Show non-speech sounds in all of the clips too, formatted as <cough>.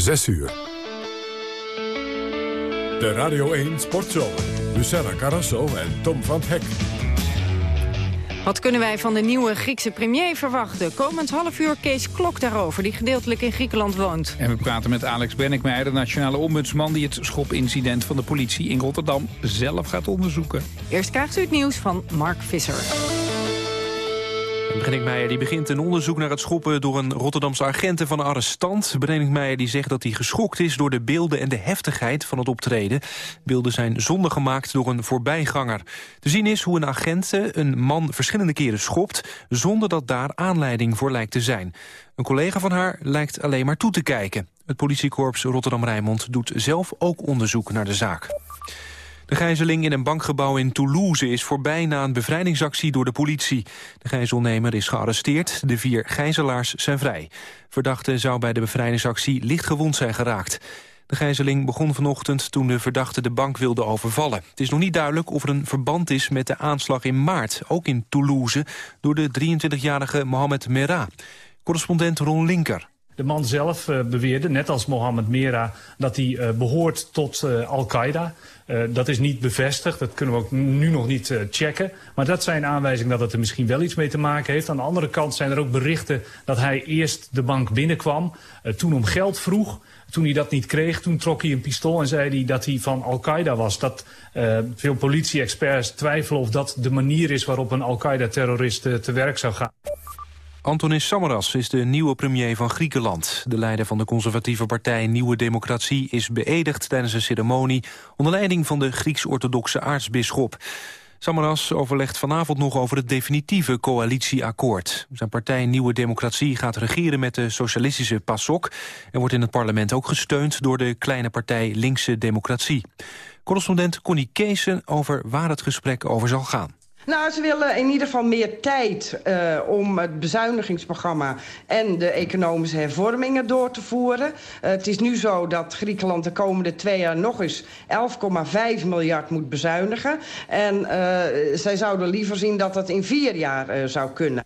6 uur. De Radio 1 Sportshow. Luciana Carrasso en Tom van Hek. Wat kunnen wij van de nieuwe Griekse premier verwachten? Komend half uur Kees Klok daarover, die gedeeltelijk in Griekenland woont. En we praten met Alex Bennickmeijer, de nationale ombudsman... die het schopincident van de politie in Rotterdam zelf gaat onderzoeken. Eerst krijgt u het nieuws van Mark Visser. Meijer die begint een onderzoek naar het schoppen door een Rotterdamse agenten van een arrestant. Meijer die zegt dat hij geschokt is door de beelden en de heftigheid van het optreden. Beelden zijn zonde gemaakt door een voorbijganger. Te zien is hoe een agent een man verschillende keren schopt... zonder dat daar aanleiding voor lijkt te zijn. Een collega van haar lijkt alleen maar toe te kijken. Het politiekorps Rotterdam-Rijnmond doet zelf ook onderzoek naar de zaak. De gijzeling in een bankgebouw in Toulouse is voorbij na een bevrijdingsactie door de politie. De gijzelnemer is gearresteerd, de vier gijzelaars zijn vrij. Verdachte zou bij de bevrijdingsactie licht gewond zijn geraakt. De gijzeling begon vanochtend toen de verdachte de bank wilde overvallen. Het is nog niet duidelijk of er een verband is met de aanslag in maart, ook in Toulouse, door de 23-jarige Mohamed Merah. Correspondent Ron Linker. De man zelf uh, beweerde, net als Mohammed Merah, dat hij uh, behoort tot Al-Qaeda. dat is niet bevestigd, dat kunnen we ook nu nog niet checken. Maar dat zijn aanwijzingen dat het er misschien wel iets mee te maken heeft. Aan de andere kant zijn er ook berichten dat hij eerst de bank binnenkwam, toen om geld vroeg. Toen hij dat niet kreeg, toen trok hij een pistool en zei hij dat hij van Al-Qaeda was. Dat veel politie-experts twijfelen of dat de manier is waarop een Al-Qaeda-terrorist te werk zou gaan. Antonis Samaras is de nieuwe premier van Griekenland. De leider van de conservatieve partij Nieuwe Democratie is beëdigd tijdens een ceremonie onder leiding van de Grieks-orthodoxe aartsbisschop. Samaras overlegt vanavond nog over het definitieve coalitieakkoord. Zijn partij Nieuwe Democratie gaat regeren met de socialistische PASOK... en wordt in het parlement ook gesteund door de kleine partij Linkse Democratie. Correspondent Connie Keesen over waar het gesprek over zal gaan. Nou, ze willen in ieder geval meer tijd uh, om het bezuinigingsprogramma en de economische hervormingen door te voeren. Uh, het is nu zo dat Griekenland de komende twee jaar nog eens 11,5 miljard moet bezuinigen. En uh, zij zouden liever zien dat dat in vier jaar zou kunnen.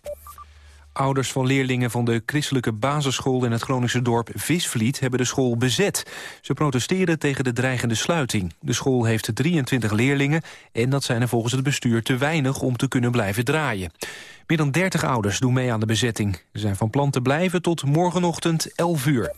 Ouders van leerlingen van de christelijke basisschool in het Groningse dorp Visvliet hebben de school bezet. Ze protesteren tegen de dreigende sluiting. De school heeft 23 leerlingen en dat zijn er volgens het bestuur te weinig om te kunnen blijven draaien. Meer dan 30 ouders doen mee aan de bezetting. Ze zijn van plan te blijven tot morgenochtend 11 uur.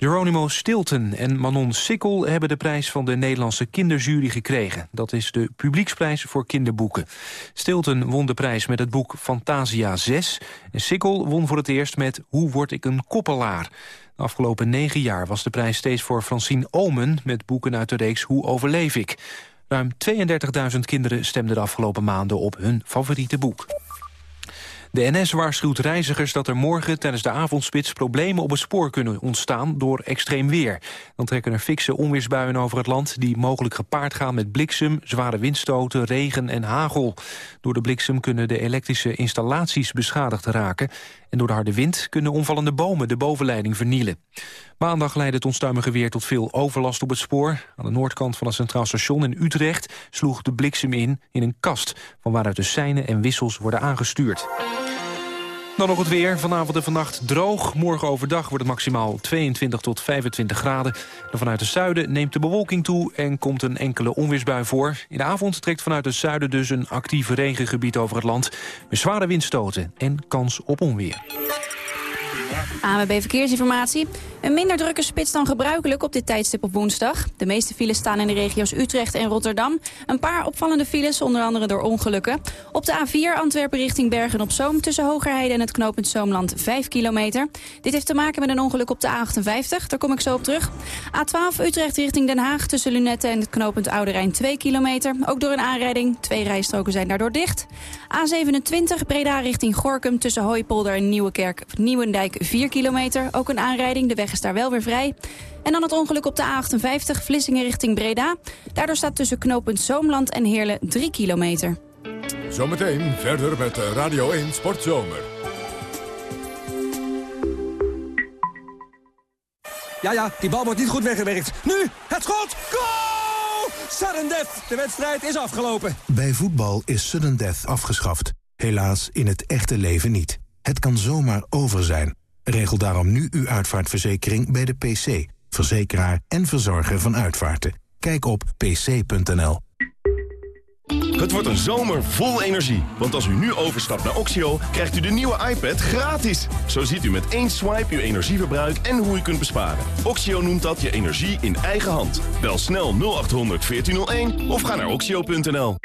Geronimo Stilton en Manon Sikkel hebben de prijs van de Nederlandse kinderjury gekregen. Dat is de publieksprijs voor kinderboeken. Stilton won de prijs met het boek Fantasia 6. En Sikkel won voor het eerst met Hoe word ik een koppelaar? De afgelopen negen jaar was de prijs steeds voor Francine Omen... met boeken uit de reeks Hoe overleef ik? Ruim 32.000 kinderen stemden de afgelopen maanden op hun favoriete boek. De NS waarschuwt reizigers dat er morgen tijdens de avondspits problemen op het spoor kunnen ontstaan door extreem weer. Dan trekken er fikse onweersbuien over het land die mogelijk gepaard gaan met bliksem, zware windstoten, regen en hagel. Door de bliksem kunnen de elektrische installaties beschadigd raken en door de harde wind kunnen omvallende bomen de bovenleiding vernielen. Maandag leidde het onstuimige weer tot veel overlast op het spoor. Aan de noordkant van het Centraal Station in Utrecht sloeg de bliksem in in een kast... van waaruit de seinen en wissels worden aangestuurd. Dan nog het weer. Vanavond en vannacht droog. Morgen overdag wordt het maximaal 22 tot 25 graden. En vanuit het zuiden neemt de bewolking toe en komt een enkele onweersbui voor. In de avond trekt vanuit het zuiden dus een actief regengebied over het land. Met zware windstoten en kans op onweer. AMB Verkeersinformatie. Een minder drukke spits dan gebruikelijk op dit tijdstip op woensdag. De meeste files staan in de regio's Utrecht en Rotterdam. Een paar opvallende files, onder andere door ongelukken. Op de A4 Antwerpen richting Bergen-op-Zoom... tussen Hogerheide en het knooppunt Zoomland 5 kilometer. Dit heeft te maken met een ongeluk op de A58, daar kom ik zo op terug. A12 Utrecht richting Den Haag tussen Lunette en het knooppunt Oude Rijn 2 kilometer. Ook door een aanrijding, twee rijstroken zijn daardoor dicht. A27 Breda richting Gorkum tussen Hooipolder en Nieuwekerk, Nieuwendijk 4 kilometer. Ook een aanrijding, de weg is daar wel weer vrij. En dan het ongeluk op de A58 Vlissingen richting Breda. Daardoor staat tussen knooppunt Zoomland en Heerlen 3 kilometer. Zometeen verder met Radio 1 Sportzomer. Ja, ja, die bal wordt niet goed weggewerkt. Nu, het schot! Goal! Sudden death. De wedstrijd is afgelopen. Bij voetbal is sudden death afgeschaft. Helaas in het echte leven niet. Het kan zomaar over zijn. Regel daarom nu uw uitvaartverzekering bij de PC, verzekeraar en verzorger van uitvaarten. Kijk op pc.nl. Het wordt een zomer vol energie. Want als u nu overstapt naar Oxio, krijgt u de nieuwe iPad gratis. Zo ziet u met één swipe uw energieverbruik en hoe u kunt besparen. Oxio noemt dat je energie in eigen hand. Bel snel 0800 1401 of ga naar oxio.nl.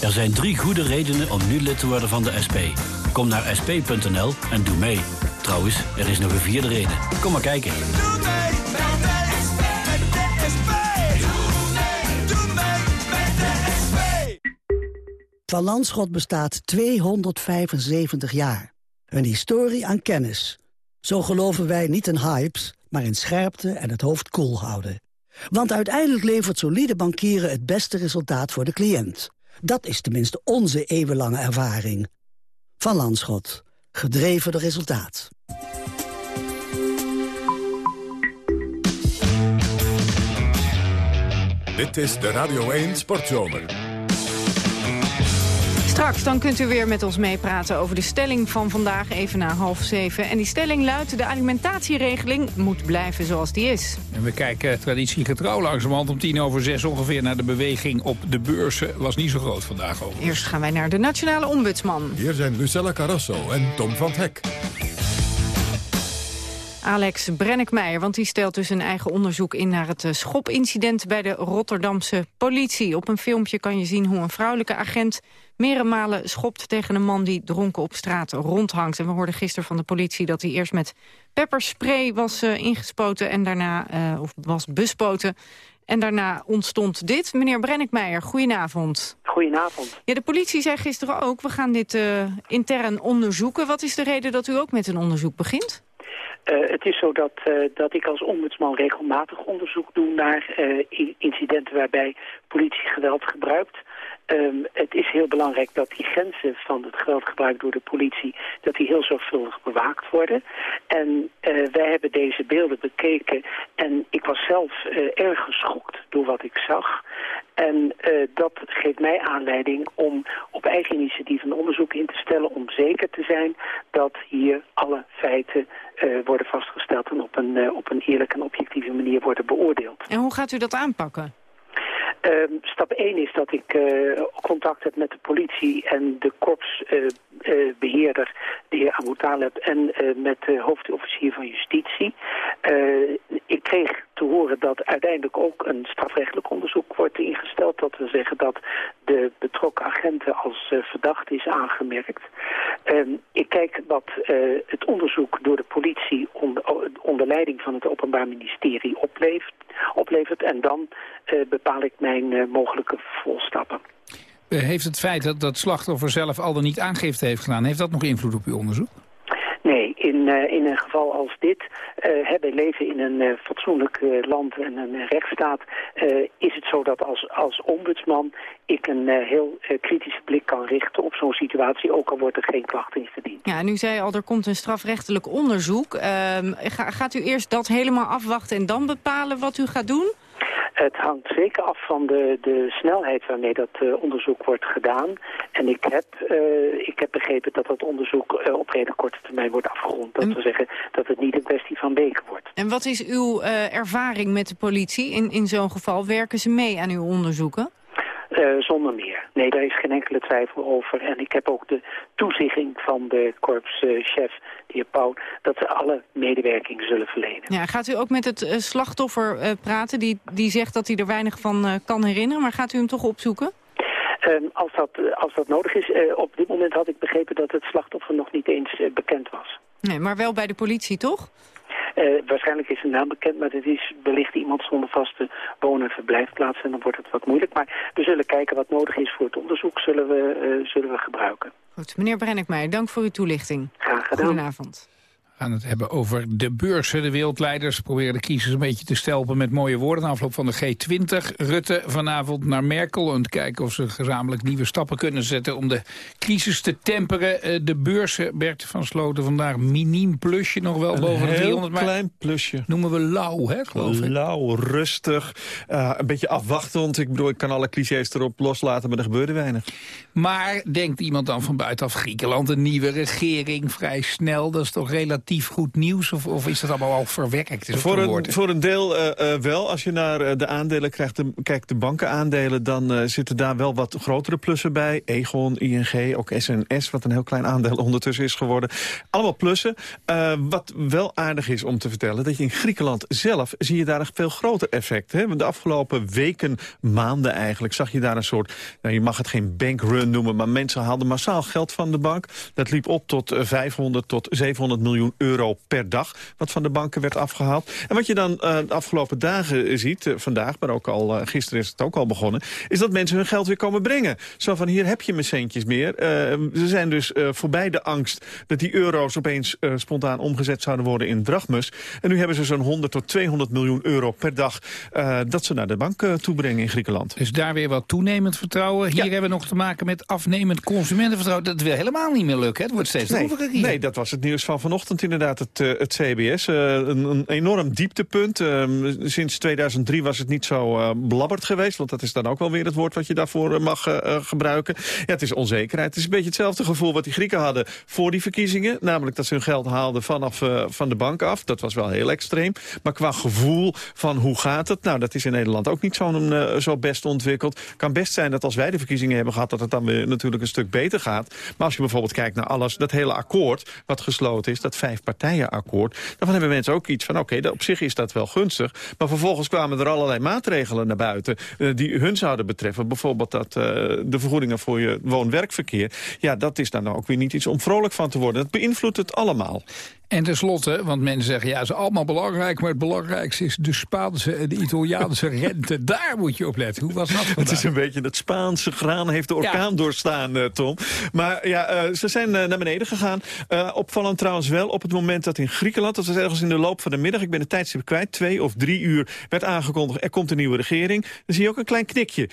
Er zijn drie goede redenen om nu lid te worden van de SP. Kom naar sp.nl en doe mee. Trouwens, er is nog een vierde reden. Kom maar kijken. Van Landschot bestaat 275 jaar. Een historie aan kennis. Zo geloven wij niet in hypes, maar in scherpte en het hoofd koel houden. Want uiteindelijk levert solide bankieren het beste resultaat voor de cliënt. Dat is tenminste onze eeuwenlange ervaring. Van Landschot. Gedreven door resultaat. Dit is de Radio 1 Sportzomer. Straks dan kunt u weer met ons meepraten over de stelling van vandaag even na half zeven. En die stelling luidt, de alimentatieregeling moet blijven zoals die is. En we kijken traditiegetrouw langzamerhand om tien over zes ongeveer naar de beweging op de beurzen. Was niet zo groot vandaag over. Eerst gaan wij naar de nationale ombudsman. Hier zijn Lucella Carrasso en Tom van Hek. Alex Brennekmeijer, want die stelt dus een eigen onderzoek in naar het eh, schopincident bij de Rotterdamse politie. Op een filmpje kan je zien hoe een vrouwelijke agent meerdere malen schopt tegen een man die dronken op straat rondhangt. En we hoorden gisteren van de politie dat hij eerst met pepperspray was uh, ingespoten en daarna, uh, of was bespoten. En daarna ontstond dit. Meneer Brennekmeijer, goedenavond. Goedenavond. Ja, de politie zei gisteren ook, we gaan dit uh, intern onderzoeken. Wat is de reden dat u ook met een onderzoek begint? Uh, het is zo dat, uh, dat ik als ombudsman regelmatig onderzoek doe naar uh, incidenten waarbij politie geweld gebruikt. Um, het is heel belangrijk dat die grenzen van het geweldgebruik door de politie... dat die heel zorgvuldig bewaakt worden. En uh, wij hebben deze beelden bekeken en ik was zelf uh, erg geschokt door wat ik zag. En uh, dat geeft mij aanleiding om op eigen initiatief een onderzoek in te stellen... om zeker te zijn dat hier alle feiten worden vastgesteld... en op een, op een eerlijke en objectieve manier worden beoordeeld. En hoe gaat u dat aanpakken? Uh, stap 1 is dat ik uh, contact heb met de politie en de korpsbeheerder, uh, de heer Abu en met de hoofdofficier van justitie. Ik kreeg te horen dat uiteindelijk ook een strafrechtelijk onderzoek wordt ingesteld. Dat wil zeggen dat de betrokken agenten als verdacht is aangemerkt. Ehm, ik kijk wat het onderzoek door de politie onder, leiding van het Openbaar Ministerie oplevert. en dan bepaal ik mijn mogelijke volstappen. Heeft het feit dat dat slachtoffer zelf al dan niet aangifte heeft gedaan... heeft dat nog invloed op uw onderzoek? Uh, in een geval als dit, uh, we leven in een uh, fatsoenlijk land en een rechtsstaat, is het zo dat als, als ombudsman ik een heel kritische blik kan richten op zo'n situatie, ook al wordt er geen klacht ingediend. Ja, nu zei al, er komt een strafrechtelijk onderzoek. Ehm, ga, gaat u eerst dat helemaal afwachten en dan bepalen wat u gaat doen? Het hangt zeker af van de, de snelheid waarmee dat uh, onderzoek wordt gedaan. En ik heb, uh, ik heb begrepen dat dat onderzoek uh, op redelijk korte termijn wordt afgerond. Dat wil zeggen dat het niet een kwestie van weken wordt. En wat is uw ervaring met de politie in, in zo'n geval? Werken ze mee aan uw onderzoeken? Uh, zonder meer. Nee, daar is geen enkele twijfel over. En ik heb ook de toezegging van de korpschef, de heer Pauw, dat ze alle medewerking zullen verlenen. Ja, gaat u ook met het uh, slachtoffer uh, praten? Die, die zegt dat hij er weinig van kan herinneren, maar gaat u hem toch opzoeken? Um, als, dat, als dat nodig is. op dit moment had ik begrepen dat het slachtoffer nog niet eens bekend was. Nee, maar wel bij de politie, toch? Uh, waarschijnlijk is de naam bekend, maar het is wellicht iemand zonder vaste woon- en verblijfplaats. En dan wordt het wat moeilijk. Maar we zullen kijken wat nodig is voor het onderzoek, zullen we, uh, zullen we gebruiken. Goed, meneer Brennekmeijer, dank voor uw toelichting. Graag gedaan. Goedenavond. We gaan het hebben over de beurzen. De wereldleiders proberen de crisis een beetje te stelpen met mooie woorden. Na afloop van de G20. Rutte vanavond naar Merkel om te kijken of ze gezamenlijk nieuwe stappen kunnen zetten om de crisis te temperen. Eh, de beurzen, Bert van Sloten, vandaag miniem plusje nog wel boven de 300. Een klein plusje. Noemen we lauw, hè, geloof ik. Lauw, rustig, uh, een beetje afwachtend. Ik bedoel, ik kan alle clichés erop loslaten, maar er gebeurde weinig. Maar denkt iemand dan van buitenaf Griekenland, een nieuwe regering, vrij snel, dat is toch relatief relatief goed nieuws? Of, of is dat allemaal al verwerkt? Voor een, voor een deel uh, uh, wel. Als je naar uh, de aandelen krijgt, de, kijkt, de bankenaandelen... dan zitten daar wel wat grotere plussen bij. Egon, ING, ook SNS, wat een heel klein aandeel ondertussen is geworden. Allemaal plussen. wat wel aardig is om te vertellen... dat je in Griekenland zelf zie je daar een veel groter effect. Hè? De afgelopen weken, maanden eigenlijk, zag je daar een soort... Nou, je mag het geen bankrun noemen, maar mensen haalden massaal geld van de bank. Dat liep op tot 500 tot 700 miljoen euro per dag... wat van de banken werd afgehaald. En wat je dan uh, de afgelopen dagen ziet, uh, vandaag, maar ook al uh, gisteren is het ook al begonnen... is dat mensen hun geld weer komen brengen. Zo van, hier heb je mijn centjes meer. ze zijn dus voorbij de angst dat die euro's opeens spontaan omgezet zouden worden in drachmes. En nu hebben ze zo'n 100 tot 200 miljoen euro per dag... dat ze naar de bank toebrengen in Griekenland. Dus daar weer wat toenemend vertrouwen. Hier hebben we nog te maken met afnemend consumentenvertrouwen. Dat wil helemaal niet meer lukken. Het wordt steeds nee, Nee, dat was het nieuws van vanochtend inderdaad het, eh, het CBS. Eh, een, enorm dieptepunt. Ehm, sinds 2003 was het niet zo eh, blabberd geweest. Want dat is dan ook wel weer het woord wat je daarvoor mag gebruiken. Ja, het is onzekerheid. Het is een beetje hetzelfde gevoel wat die Grieken hadden voor die verkiezingen. Namelijk dat ze hun geld haalden vanaf van de bank af. Dat was wel heel extreem. Maar qua gevoel van hoe gaat het? Nou, dat is in Nederland ook niet zo, zo best ontwikkeld. kan best zijn dat als wij de verkiezingen hebben gehad... dat het dan weer natuurlijk een stuk beter gaat. Maar als je bijvoorbeeld kijkt naar alles, dat hele akkoord wat gesloten is... dat 5 Partijenakkoord, dan hebben mensen ook iets van, oké, op zich is dat wel gunstig. Maar vervolgens kwamen er allerlei maatregelen naar buiten... Eh, die hun zouden betreffen. Bijvoorbeeld dat, eh, de vergoedingen voor je woon-werkverkeer. Ja, dat is dan nou ook weer niet iets om vrolijk van te worden. Dat beïnvloedt het allemaal. En tenslotte, want mensen zeggen, ja, ze is allemaal belangrijk... maar het belangrijkste is de Spaanse en de Italiaanse <laughs> rente. Daar moet je op letten. Hoe was dat vandaag? Het is een beetje het Spaanse graan heeft de orkaan doorstaan, uh, Tom. Maar ja, uh, ze zijn uh, naar beneden gegaan. opvallend trouwens wel op het moment dat in Griekenland... dat was ergens in de loop van de middag, ik ben de tijdstip kwijt... twee of drie uur werd aangekondigd, er komt een nieuwe regering. Dan zie je ook een klein knikje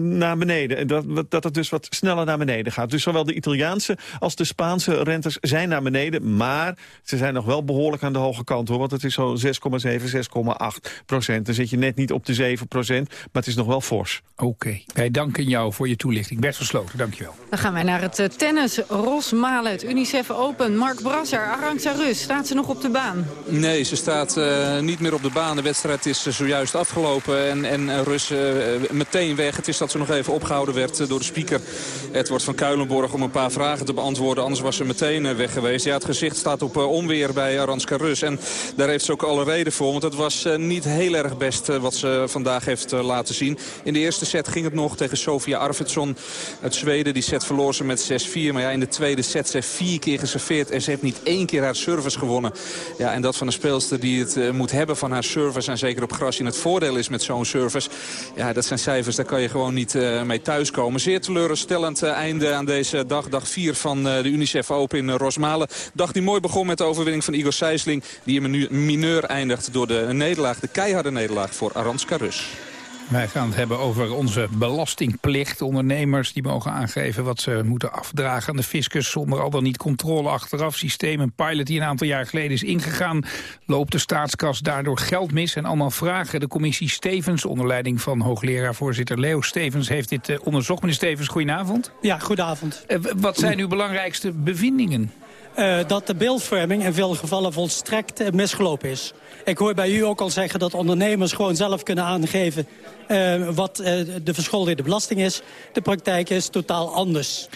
naar beneden. En dat, dat het dus wat sneller naar beneden gaat. Dus zowel de Italiaanse als de Spaanse rentes zijn naar beneden... maar ze zijn nog wel behoorlijk aan de hoge kant, hoor. Want het is zo 6,7, 6,8 procent. Dan zit je net niet op de 7 procent, maar het is nog wel fors. Oké, wij danken jou voor je toelichting. Bert Versloten, dankjewel. Dan gaan wij naar het uh, tennis. Ros Malen, het UNICEF Open. Mark Brasser, Arantxa Rus, staat ze nog op de baan? Nee, ze staat uh, niet meer op de baan. De wedstrijd is uh, zojuist afgelopen en, en Rus meteen weg. Het is dat ze nog even opgehouden werd door de speaker Edward van Kuilenborg... om een paar vragen te beantwoorden. Anders was ze meteen weg geweest. Ja, het gezicht staat op eh, onweer bij Aranska Rus. En daar heeft ze ook alle reden voor. Want het was eh, niet heel erg best eh, wat ze vandaag heeft laten zien. In de eerste set ging het nog tegen Sofia Arvidsson uit Zweden. Die set verloor ze met 6-4. Maar ja, in de tweede set ze vier keer geserveerd. En ze heeft niet één keer haar service gewonnen. Ja, en dat van een speelster die het moet hebben van haar service. En zeker op gras in het voordeel is met zo'n service. Ja, dat zijn cijfers, daar kan je gewoon niet mee thuiskomen. Zeer teleurstellend einde aan deze dag. Dag 4 van de UNICEF Open in Rosmalen. Dag die mooi begon met de overwinning van Igor Sijsling. Die in mineur eindigt door de nederlaag, de keiharde nederlaag voor Aranska Rus. Wij gaan het hebben over onze belastingplicht. Ondernemers die mogen aangeven wat ze moeten afdragen aan de fiscus... zonder al dan niet controle achteraf. Systeem, een pilot die een aantal jaar geleden is ingegaan... loopt de staatskas daardoor geld mis. En allemaal vragen. De commissie Stevens, onder leiding van hoogleraar-voorzitter Leo Stevens... heeft dit uh, onderzocht. Meneer Stevens, goedenavond. Ja, goedenavond. Uh, wat zijn uw belangrijkste bevindingen? Uh, dat de beeldvorming in veel gevallen volstrekt misgelopen is. Ik hoor bij u ook al zeggen dat ondernemers gewoon zelf kunnen aangeven... Uh, wat de verschuldigde belasting is. De praktijk is totaal anders.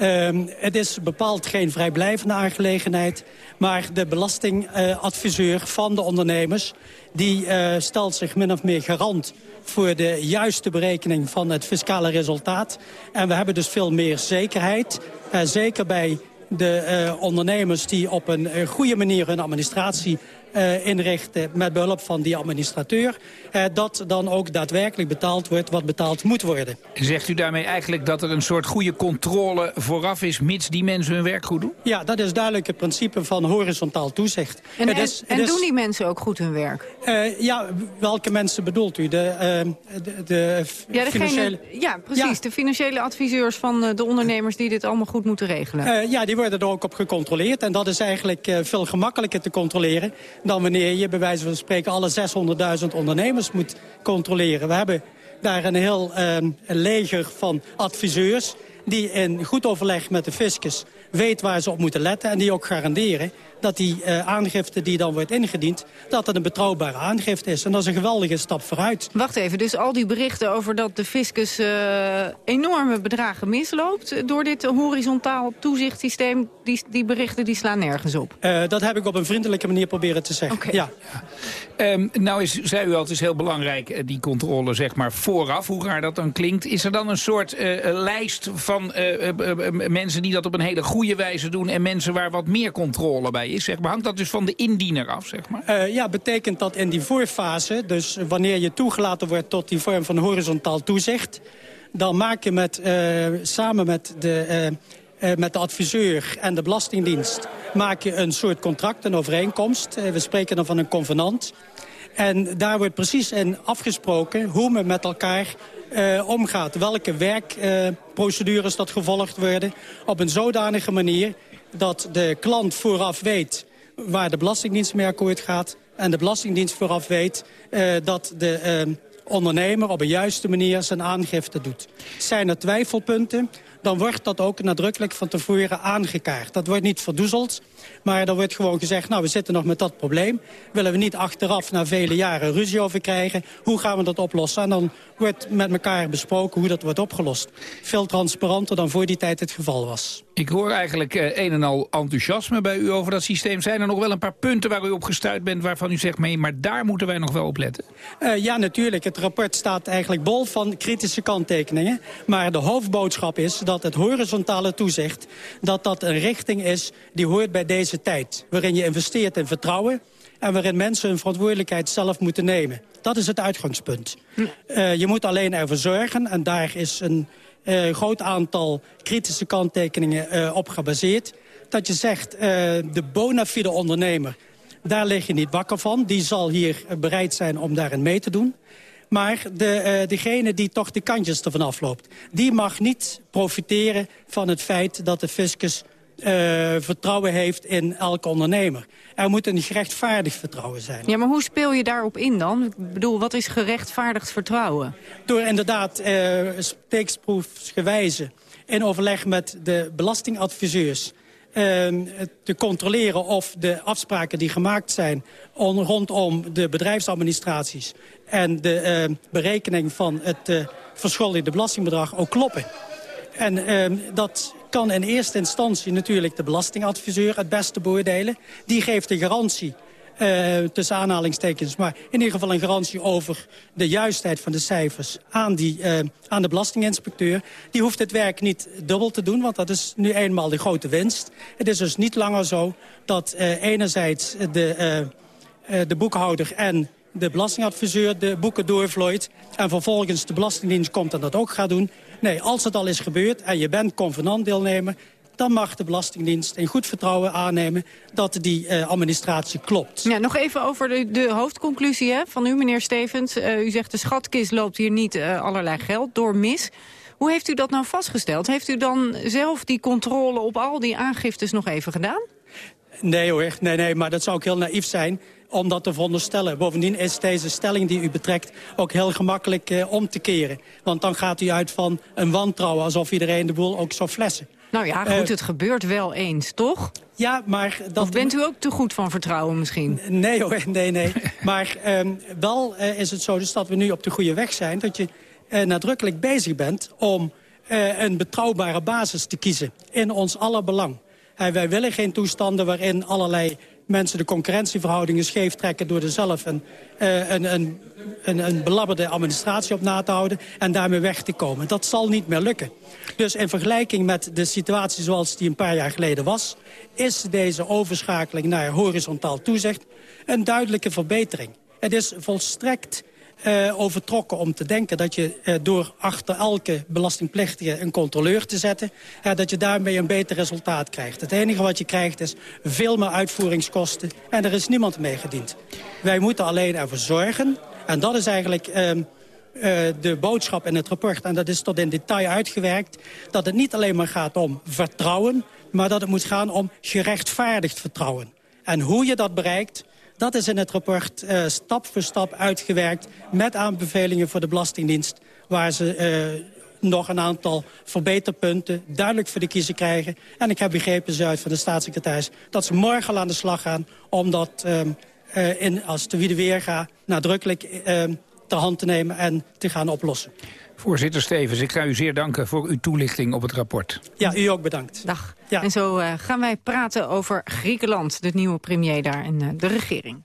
Uh, het is bepaald geen vrijblijvende aangelegenheid. Maar de belastingadviseur van de ondernemers... die stelt zich min of meer garant voor de juiste berekening van het fiscale resultaat. En we hebben dus veel meer zekerheid. zeker bij de eh, ondernemers die op een eh, goede manier hun administratie uh, inrichten met behulp van die administrateur... Uh, dat dan ook daadwerkelijk betaald wordt wat betaald moet worden. Zegt u daarmee eigenlijk dat er een soort goede controle vooraf is... mits die mensen hun werk goed doen? Ja, dat is duidelijk het principe van horizontaal toezicht. En, en, is, en doen die mensen ook goed hun werk? Uh, ja, welke mensen bedoelt u? De, de, de ja, degene, financiële... ja, precies. Ja. De financiële adviseurs van de ondernemers die dit allemaal goed moeten regelen. ja, die worden er ook op gecontroleerd. En dat is eigenlijk veel gemakkelijker te controleren dan wanneer je bij wijze van spreken alle 600.000 ondernemers moet controleren. We hebben daar een heel uh, leger van adviseurs die in goed overleg met de fiscus weet waar ze op moeten letten... en die ook garanderen dat die uh, aangifte die dan wordt ingediend... dat het een betrouwbare aangifte is. En dat is een geweldige stap vooruit. Wacht even, dus al die berichten over dat de fiscus uh, enorme bedragen misloopt... door dit horizontaal toezichtsysteem, die, die berichten die slaan nergens op? Uh, dat heb ik op een vriendelijke manier proberen te zeggen, okay. ja. ja. Um, nou is, zei u al, het is heel belangrijk, die controle zeg maar vooraf, hoe raar dat dan klinkt. Is er dan een soort lijst van mensen die dat op een hele goede wijze doen... en mensen waar wat meer controle bij is? Hangt dat dus van de indiener af? Zeg maar? Uh, ja, betekent dat in die voorfase, dus wanneer je toegelaten wordt tot die vorm van horizontaal toezicht... dan maak je met, uh, samen met de, uh, met de adviseur en de Belastingdienst... maak je een soort contract, een overeenkomst. we spreken dan van een convenant. En daar wordt precies in afgesproken hoe men met elkaar omgaat. Welke werkprocedures dat gevolgd worden. Op een zodanige manier dat de klant vooraf weet waar de Belastingdienst mee akkoord gaat... en de Belastingdienst vooraf weet uh, dat de uh, ondernemer op een juiste manier zijn aangifte doet. Zijn er twijfelpunten, dan wordt dat ook nadrukkelijk van tevoren aangekaart. Dat wordt niet verdoezeld, maar dan wordt gewoon gezegd... nou, we zitten nog met dat probleem. Willen we niet achteraf na vele jaren ruzie over krijgen? Hoe gaan we dat oplossen? En dan wordt met elkaar besproken hoe dat wordt opgelost. Veel transparanter dan voor die tijd het geval was. Ik hoor eigenlijk eh, een en al enthousiasme bij u over dat systeem. Zijn er nog wel een paar punten waar u op gestuurd bent... waarvan u zegt, mee, maar daar moeten wij nog wel op letten? Uh, ja, natuurlijk. Het rapport staat eigenlijk bol van kritische kanttekeningen. Maar de hoofdboodschap is dat het horizontale toezicht... dat dat een richting is die hoort bij deze tijd. Waarin je investeert in vertrouwen en waarin mensen hun verantwoordelijkheid zelf moeten nemen. Dat is het uitgangspunt. Uh, je moet alleen ervoor zorgen, en daar is een uh, groot aantal kritische kanttekeningen uh, op gebaseerd... dat je zegt, de bona fide ondernemer, daar lig je niet wakker van. Die zal hier bereid zijn om daarin mee te doen. Maar de, degene die toch de kantjes ervan afloopt... die mag niet profiteren van het feit dat de fiscus uh, vertrouwen heeft in elke ondernemer. Er moet een gerechtvaardigd vertrouwen zijn. Ja, maar hoe speel je daarop in dan? Ik bedoel, wat is gerechtvaardigd vertrouwen? Door inderdaad uh, steeksproefsgewijze in overleg met de belastingadviseurs... Uh, te controleren of de afspraken die gemaakt zijn... On, rondom de bedrijfsadministraties... en de uh, berekening van het uh, verschuldigde belastingbedrag ook kloppen. En uh, dat kan in eerste instantie natuurlijk de belastingadviseur het beste beoordelen. Die geeft de garantie uh, tussen aanhalingstekens, maar in ieder geval een garantie over de juistheid van de cijfers aan, die, uh, aan de belastinginspecteur. Die hoeft het werk niet dubbel te doen, want dat is nu eenmaal de grote winst. Het is dus niet langer zo dat uh, enerzijds de, de boekhouder en de belastingadviseur de boeken doorvlooit... en vervolgens de Belastingdienst komt en dat ook gaat doen. Nee, als het al is gebeurd en je bent convenantdeelnemer... dan mag de Belastingdienst in goed vertrouwen aannemen dat die uh, administratie klopt. Ja, nog even over de, de hoofdconclusie hè, van u, meneer Stevens. Uh, u zegt de schatkist loopt hier niet uh, allerlei geld door mis. Hoe heeft u dat nou vastgesteld? Heeft u dan zelf die controle op al die aangiftes nog even gedaan? Nee hoor, nee, nee, maar dat zou ook heel naïef zijn om dat te veronderstellen. Bovendien is deze stelling die u betrekt ook heel gemakkelijk uh, om te keren. Want dan gaat u uit van een wantrouwen alsof iedereen de boel ook zou flessen. Nou ja, goed, uh, het gebeurt wel eens, toch? Ja, maar... Dat... Of bent u ook te goed van vertrouwen misschien? Nee hoor, <laughs> nee, nee. maar um, wel uh, is het zo dus dat we nu op de goede weg zijn... dat je nadrukkelijk bezig bent om een betrouwbare basis te kiezen. In ons aller belang. wij willen geen toestanden waarin allerlei mensen de concurrentieverhoudingen scheef trekken... door er zelf een, uh, een, een, een, een belabberde administratie op na te houden... en daarmee weg te komen. Dat zal niet meer lukken. Dus in vergelijking met de situatie zoals die een paar jaar geleden was... is deze overschakeling naar horizontaal toezicht een duidelijke verbetering. Het is volstrekt uh, overtrokken om te denken dat je uh, door achter elke belastingplichtige een controleur te zetten, uh, dat je daarmee een beter resultaat krijgt. Het enige wat je krijgt is veel meer uitvoeringskosten en er is niemand mee gediend. Wij moeten alleen ervoor zorgen, en dat is eigenlijk ehm, de boodschap in het rapport, en dat is tot in detail uitgewerkt, dat het niet alleen maar gaat om vertrouwen, maar dat het moet gaan om gerechtvaardigd vertrouwen. En hoe je dat bereikt, dat is in het rapport uh, stap voor stap uitgewerkt... met aanbevelingen voor de Belastingdienst... waar ze uh, nog een aantal verbeterpunten duidelijk voor de kiezer krijgen. En ik heb begrepen ze uit van de staatssecretaris... dat ze morgen al aan de slag gaan om dat uh, in, als de wie weer gaat... nadrukkelijk ter hand te nemen en te gaan oplossen. Voorzitter Stevens, ik ga u zeer danken voor uw toelichting op het rapport. Ja, u ook bedankt. Dag. Ja. En zo uh, gaan wij praten over Griekenland, de nieuwe premier daar en uh, de regering.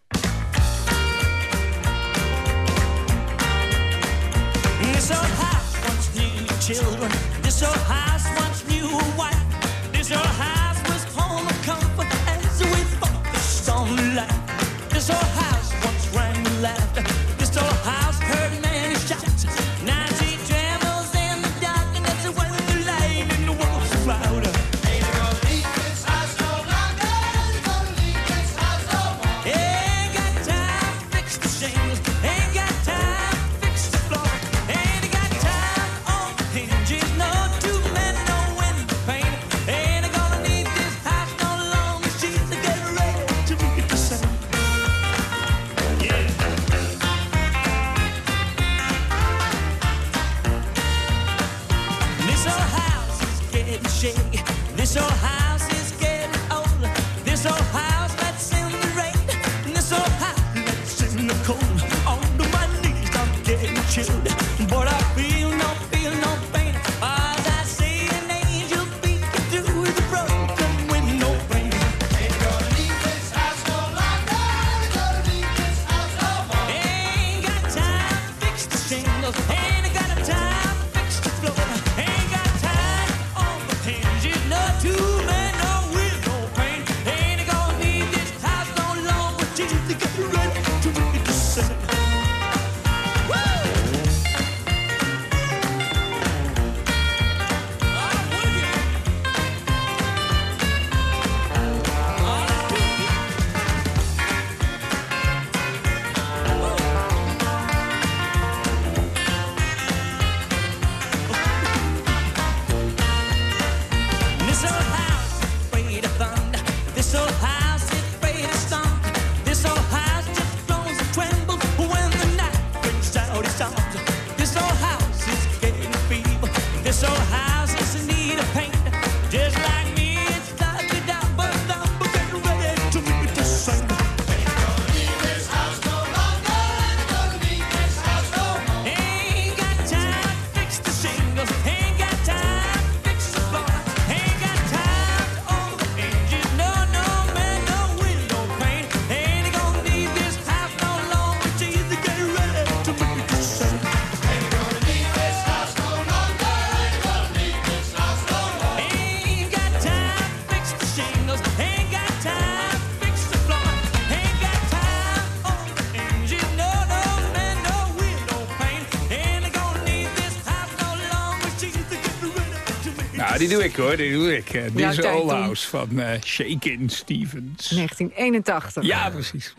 Die doe ik hoor, die doe ik. Uh, doen. House van uh, Shakin Stevens. 1981. Ja, precies.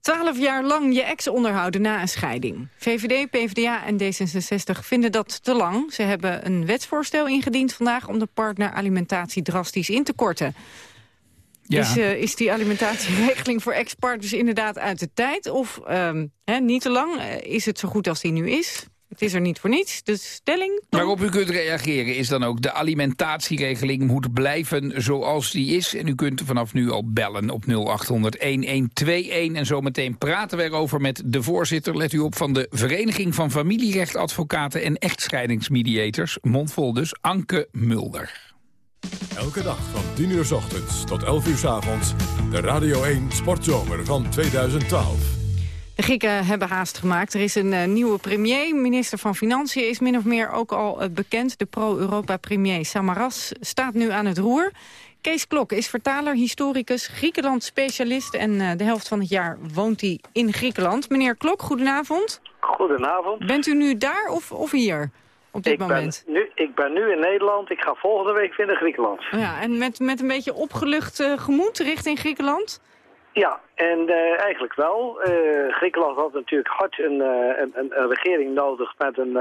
Twaalf jaar lang je ex onderhouden na een scheiding. VVD, PvdA en D66 vinden dat te lang. Ze hebben een wetsvoorstel ingediend vandaag... om de partneralimentatie drastisch in te korten. Ja. Is, eh, is die alimentatieregeling voor ex-partners inderdaad uit de tijd? Of ehm, hè, niet te lang? Eh, is het zo goed als die nu is? Het is er niet voor niets. De stelling... Waarop u kunt reageren is dan ook... de alimentatieregeling moet blijven zoals die is. En u kunt vanaf nu al bellen op 0800-1121. En zometeen praten we erover met de voorzitter... let u op, van de Vereniging van Familierechtadvocaten... en Echtscheidingsmediators, mondvol dus, Anke Mulder. Elke dag van 10 uur s ochtends tot 11 uur s avonds. De Radio 1 Sportzomer van 2012. De Grieken hebben haast gemaakt. Er is een uh, nieuwe premier. Minister van Financiën is min of meer ook al uh, bekend. De pro-Europa-premier Samaras staat nu aan het roer. Kees Klok is vertaler, historicus, Griekenland-specialist... en uh, de helft van het jaar woont hij in Griekenland. Meneer Klok, goedenavond. Goedenavond. Bent u nu daar of, of hier? Op dit ik moment? Ben nu, ik ben nu in Nederland. Ik ga volgende week weer naar Griekenland. Ja, en met, met een beetje opgelucht uh, gemoed richting Griekenland? Ja, en uh, eigenlijk wel. Uh, Griekenland had natuurlijk hard een, uh, een, een, regering nodig met een,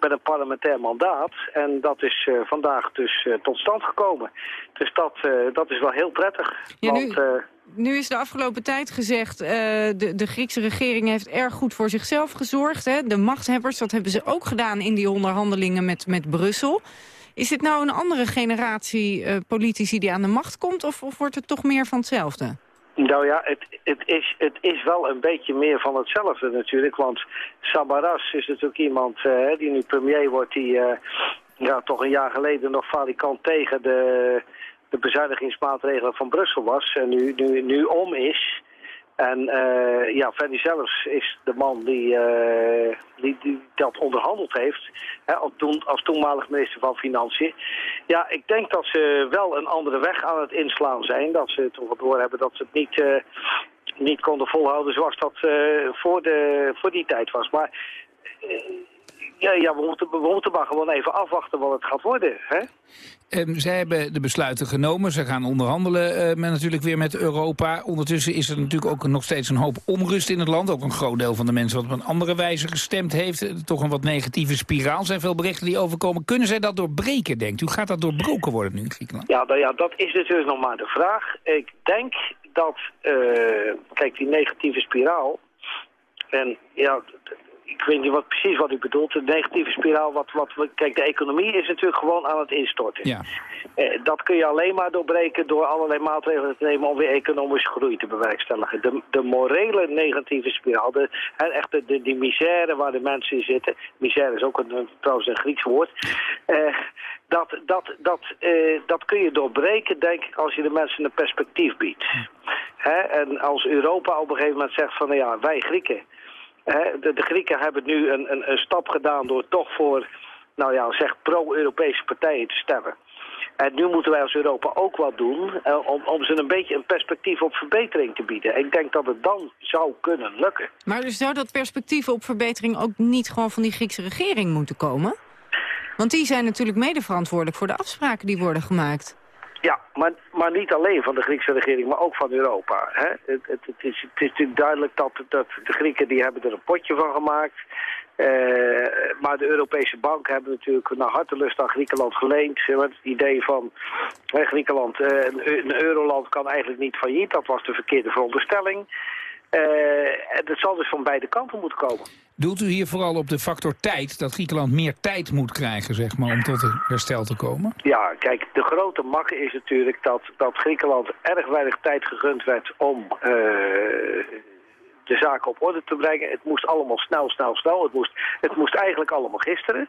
met een parlementair mandaat. En dat is vandaag dus tot stand gekomen. Dus dat, dat is wel heel prettig. Ja, want, nu, nu is de afgelopen tijd gezegd... de, de Griekse regering heeft erg goed voor zichzelf gezorgd. Hè? De machthebbers, dat hebben ze ook gedaan in die onderhandelingen met, met Brussel. Is dit nou een andere generatie politici die aan de macht komt... Of, of wordt het toch meer van hetzelfde? Nou ja, het, het, is, het is wel een beetje meer van hetzelfde natuurlijk. Want Samaras is natuurlijk iemand uh, die nu premier wordt... die uh, ja, toch een jaar geleden nog valikant tegen de, de bezuinigingsmaatregelen van Brussel was. En nu, nu, nu om is... En uh, ja, Fanny zelfs is de man die, uh, die, dat onderhandeld heeft, hè, als, als toenmalig minister van Financiën. Ja, ik denk dat ze wel een andere weg aan het inslaan zijn. Dat ze toch door hebben dat ze het niet, uh, niet konden volhouden zoals dat voor, de, voor die tijd was. Maar ja, ja we, moeten, we moeten maar gewoon even afwachten wat het gaat worden. Hè? Um, zij hebben de besluiten genomen. Ze gaan onderhandelen uh, met, natuurlijk weer met Europa. Ondertussen is er natuurlijk ook nog steeds een hoop onrust in het land. Ook een groot deel van de mensen wat op een andere wijze gestemd heeft. Toch een wat negatieve spiraal. Er zijn veel berichten die overkomen. Kunnen zij dat doorbreken, denkt u? Gaat dat doorbroken worden nu in Griekenland? Ja, nou ja dat is natuurlijk nog maar de vraag. Ik denk dat, uh, kijk, die negatieve spiraal... En ja, ik weet niet wat, precies wat u bedoelt. De negatieve spiraal, wat, wat, kijk, de economie is natuurlijk gewoon aan het instorten. Ja. Eh, dat kun je alleen maar doorbreken door allerlei maatregelen te nemen om weer economische groei te bewerkstelligen. De, de morele negatieve spiraal, de, echt de, de, die misère waar de mensen in zitten. Misère is ook een, trouwens een Grieks woord. Eh, dat, dat, dat, eh, dat kun je doorbreken, denk ik, als je de mensen een perspectief biedt. Hè? En als Europa op een gegeven moment zegt van, nou ja, wij Grieken... De, de, Grieken hebben nu een, een, stap gedaan door toch voor, nou ja, zeg pro-Europese partijen te stemmen. En nu moeten wij als Europa ook wat doen eh, om, om ze een beetje een perspectief op verbetering te bieden. Ik denk dat het dan zou kunnen lukken. Maar dus zou dat perspectief op verbetering ook niet gewoon van die Griekse regering moeten komen? Want die zijn natuurlijk mede verantwoordelijk voor de afspraken die worden gemaakt. Ja, maar, maar niet alleen van de Griekse regering, maar ook van Europa. Hè? Het, het, het, is, het is natuurlijk duidelijk dat, dat de Grieken die hebben er een potje van gemaakt. Uh, maar de Europese banken hebben natuurlijk naar hartelust aan Griekenland geleend. Het idee van hè, Griekenland, uh, een, euroland kan eigenlijk niet failliet. Dat was de verkeerde veronderstelling. Uh, het zal dus van beide kanten moeten komen. Doelt u hier vooral op de factor tijd, dat Griekenland meer tijd moet krijgen, zeg maar, om tot herstel te komen? Ja, kijk, de grote makke is natuurlijk dat, dat Griekenland erg weinig tijd gegund werd om uh, de zaken op orde te brengen. Het moest allemaal snel, snel, snel. Het moest, het moest eigenlijk allemaal gisteren.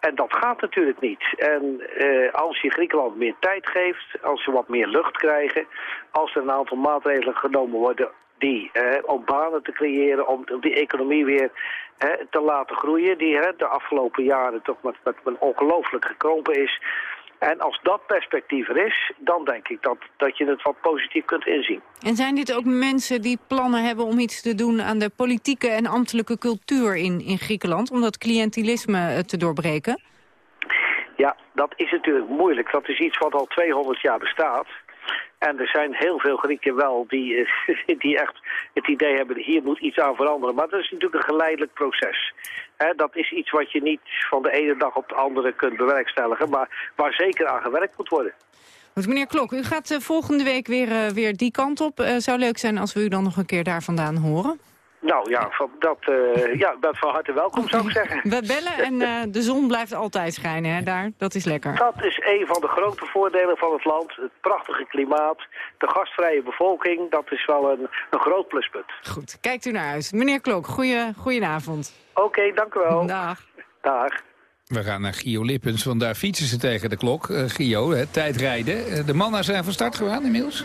En dat gaat natuurlijk niet. En uh, als je Griekenland meer tijd geeft, als ze wat meer lucht krijgen... als er een aantal maatregelen genomen worden die eh, om banen te creëren, om, om die economie weer te laten groeien, die hè, de afgelopen jaren toch met, met, met ongelooflijk gekrompen is. En als dat perspectief er is, dan denk ik dat, dat je het wat positief kunt inzien. En zijn dit ook mensen die plannen hebben om iets te doen aan de politieke en ambtelijke cultuur in, in Griekenland, om dat cliëntelisme eh, te doorbreken? Ja, dat is natuurlijk moeilijk. Dat is iets wat al 200 jaar bestaat. En er zijn heel veel Grieken wel die, eh, <laughs> die echt het idee hebben, hier moet iets aan veranderen. Maar dat is natuurlijk een geleidelijk proces. dat is iets wat je niet van de ene dag op de andere kunt bewerkstelligen, maar waar zeker aan gewerkt moet worden. Goed, meneer Klok, u gaat uh, volgende week weer, uh, weer die kant op. Zou leuk zijn als we u dan nog een keer daar vandaan horen. Nou ja, van, dat, uh, ja, dat van harte welkom zou ik zeggen. We bellen en uh, de zon blijft altijd schijnen hè, daar. Dat is lekker. Dat is een van de grote voordelen van het land. Het prachtige klimaat, de gastvrije bevolking. Dat is wel een, een groot pluspunt. Goed, kijkt u naar huis. Meneer Klok, goeie, goedenavond. Oké, okay, dank u wel. Dag. Dag. We gaan naar Gio Lippens, want daar fietsen ze tegen de klok. Uh, Gio, hè, tijdrijden. Uh, de mannen zijn van start gegaan inmiddels?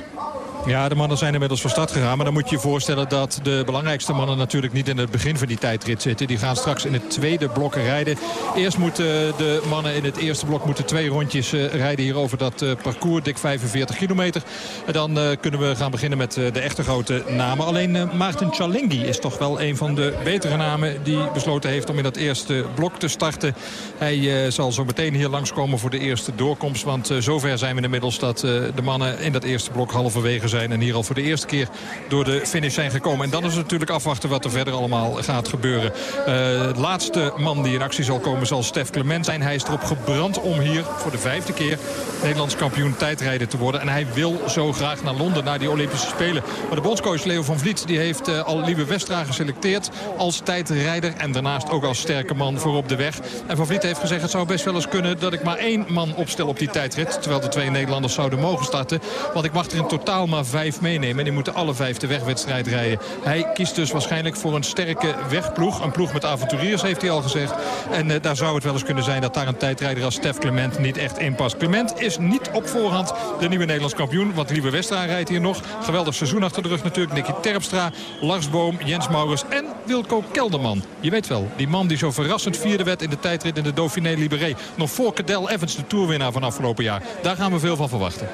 Ja, de mannen zijn inmiddels van start gegaan. Maar dan moet je je voorstellen dat de belangrijkste mannen natuurlijk niet in het begin van die tijdrit zitten. Die gaan straks in het tweede blok rijden. Eerst moeten de mannen in het eerste blok moeten twee rondjes rijden hier over dat parcours. Dik 45 kilometer. En dan kunnen we gaan beginnen met de echte grote namen. Alleen Maarten Chalingi is toch wel een van de betere namen die besloten heeft om in dat eerste blok te starten. Hij uh, zal zo meteen hier langskomen voor de eerste doorkomst. Want uh, zover zijn we inmiddels dat uh, de mannen in dat eerste blok halverwege zijn. En hier al voor de eerste keer door de finish zijn gekomen. En dan is het natuurlijk afwachten wat er verder allemaal gaat gebeuren. de laatste man die in actie zal komen zal Stef Clement zijn. Hij is erop gebrand om hier voor de vijfde keer Nederlands kampioen tijdrijden te worden. En hij wil zo graag naar Londen, naar die Olympische Spelen. Maar de bondscoach Leo van Vliet die heeft al Lieve Westra geselecteerd als tijdrijder. En daarnaast ook als sterke man voor op de weg. En Van Vliet heeft gezegd het zou best wel eens kunnen dat ik maar één man opstel op die tijdrit. Terwijl de twee Nederlanders zouden mogen starten. Want ik mag er in totaal maar vijf meenemen. En die moeten alle vijf de wegwedstrijd rijden. Hij kiest dus waarschijnlijk voor een sterke wegploeg. Een ploeg met avonturiers heeft hij al gezegd. En uh, daar zou het wel eens kunnen zijn dat daar een tijdrijder als Stef Clement niet echt in past. Clement is niet op voorhand de nieuwe Nederlands kampioen. Want Lieve Westra rijdt hier nog. Geweldig seizoen achter de rug natuurlijk. Nicky Terpstra, Lars Boom, Jens Maurits en Wilco Kelderman. Je weet wel, die man die zo verrassend vierde werd in de tijdrit in de Dauphiné Libéré. Nog voor Cadel Evans, de toerwinnaar van afgelopen jaar. Daar gaan we veel van verwachten.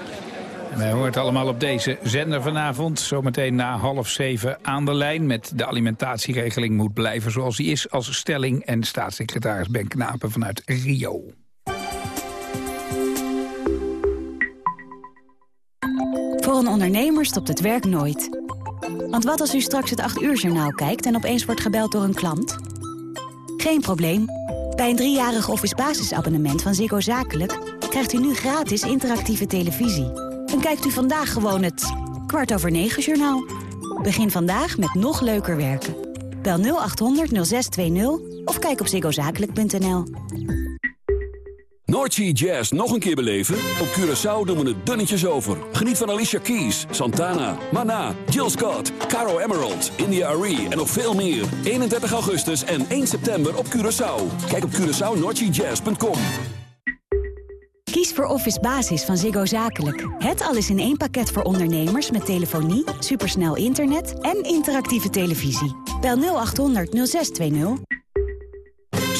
En wij hoort allemaal op deze zender vanavond. Zometeen na half zeven aan de lijn met de alimentatieregeling moet blijven zoals die is als stelling. En staatssecretaris Ben Knapen vanuit Rio. Voor een ondernemer stopt het werk nooit. Want wat als u straks het 8 uur journaal kijkt en opeens wordt gebeld door een klant? Geen probleem. Bij een driejarig office basisabonnement van Ziggo Zakelijk... krijgt u nu gratis interactieve televisie. En kijkt u vandaag gewoon het kwart over negen journaal. Begin vandaag met nog leuker werken. Bel 0800 0620 of kijk op ziggozakelijk.nl. Noordsea Jazz nog een keer beleven? Op Curaçao doen we het dunnetjes over. Geniet van Alicia Keys, Santana, Mana, Jill Scott, Caro Emerald, India Arie en nog veel meer. 31 augustus en 1 september op Curaçao. Kijk op CuraçaoNoordseaJazz.com. Kies voor Office Basis van Ziggo Zakelijk. Het alles in één pakket voor ondernemers met telefonie, supersnel internet en interactieve televisie. Bel 0800 0620.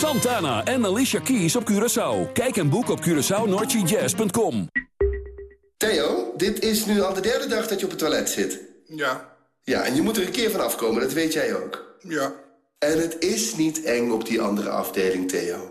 Santana en Alicia Keys op Curaçao. Kijk en boek op CuraçaoNordGJazz.com. Theo, dit is nu al de derde dag dat je op het toilet zit. Ja. Ja, en je moet er een keer van afkomen, dat weet jij ook. Ja. En het is niet eng op die andere afdeling, Theo.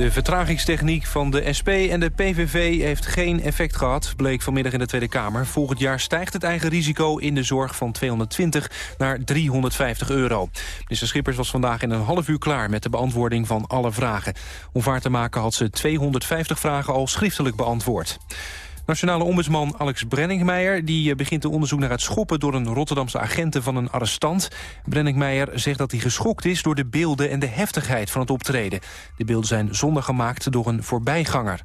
De vertragingstechniek van de SP en de PVV heeft geen effect gehad, bleek vanmiddag in de Tweede Kamer. Volgend jaar stijgt het eigen risico in de zorg van 220 naar 350 euro. Minister Schippers was vandaag in een half uur klaar met de beantwoording van alle vragen. Om vaart te maken had ze 250 vragen al schriftelijk beantwoord. Nationale ombudsman Alex Brenningmeijer die eh, begint een onderzoek naar het schoppen door een Rotterdamse agenten van een arrestant. Brenningmeijer zegt dat hij geschokt is door de beelden en de heftigheid van het optreden. De beelden zijn zondag gemaakt door een voorbijganger.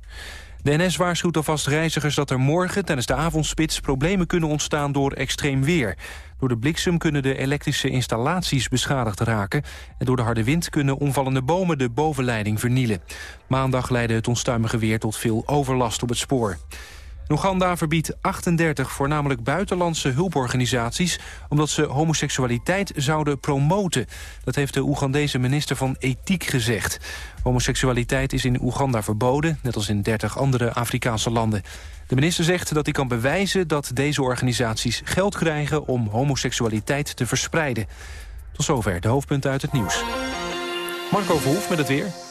De NS waarschuwt alvast reizigers dat er morgen tijdens de avondspits problemen kunnen ontstaan door extreem weer. Door de bliksem kunnen de elektrische installaties beschadigd raken en door de harde wind kunnen omvallende bomen de bovenleiding vernielen. Maandag leidde het onstuimige weer tot veel overlast op het spoor. Oeganda verbiedt 38 voornamelijk buitenlandse hulporganisaties... omdat ze homoseksualiteit zouden promoten. Dat heeft de Oegandese minister van Ethiek gezegd. Homoseksualiteit is in Oeganda verboden, net als in 30 andere Afrikaanse landen. De minister zegt dat hij kan bewijzen dat deze organisaties geld krijgen... om homoseksualiteit te verspreiden. Tot zover de hoofdpunten uit het nieuws. Marco Verhoef met het weer.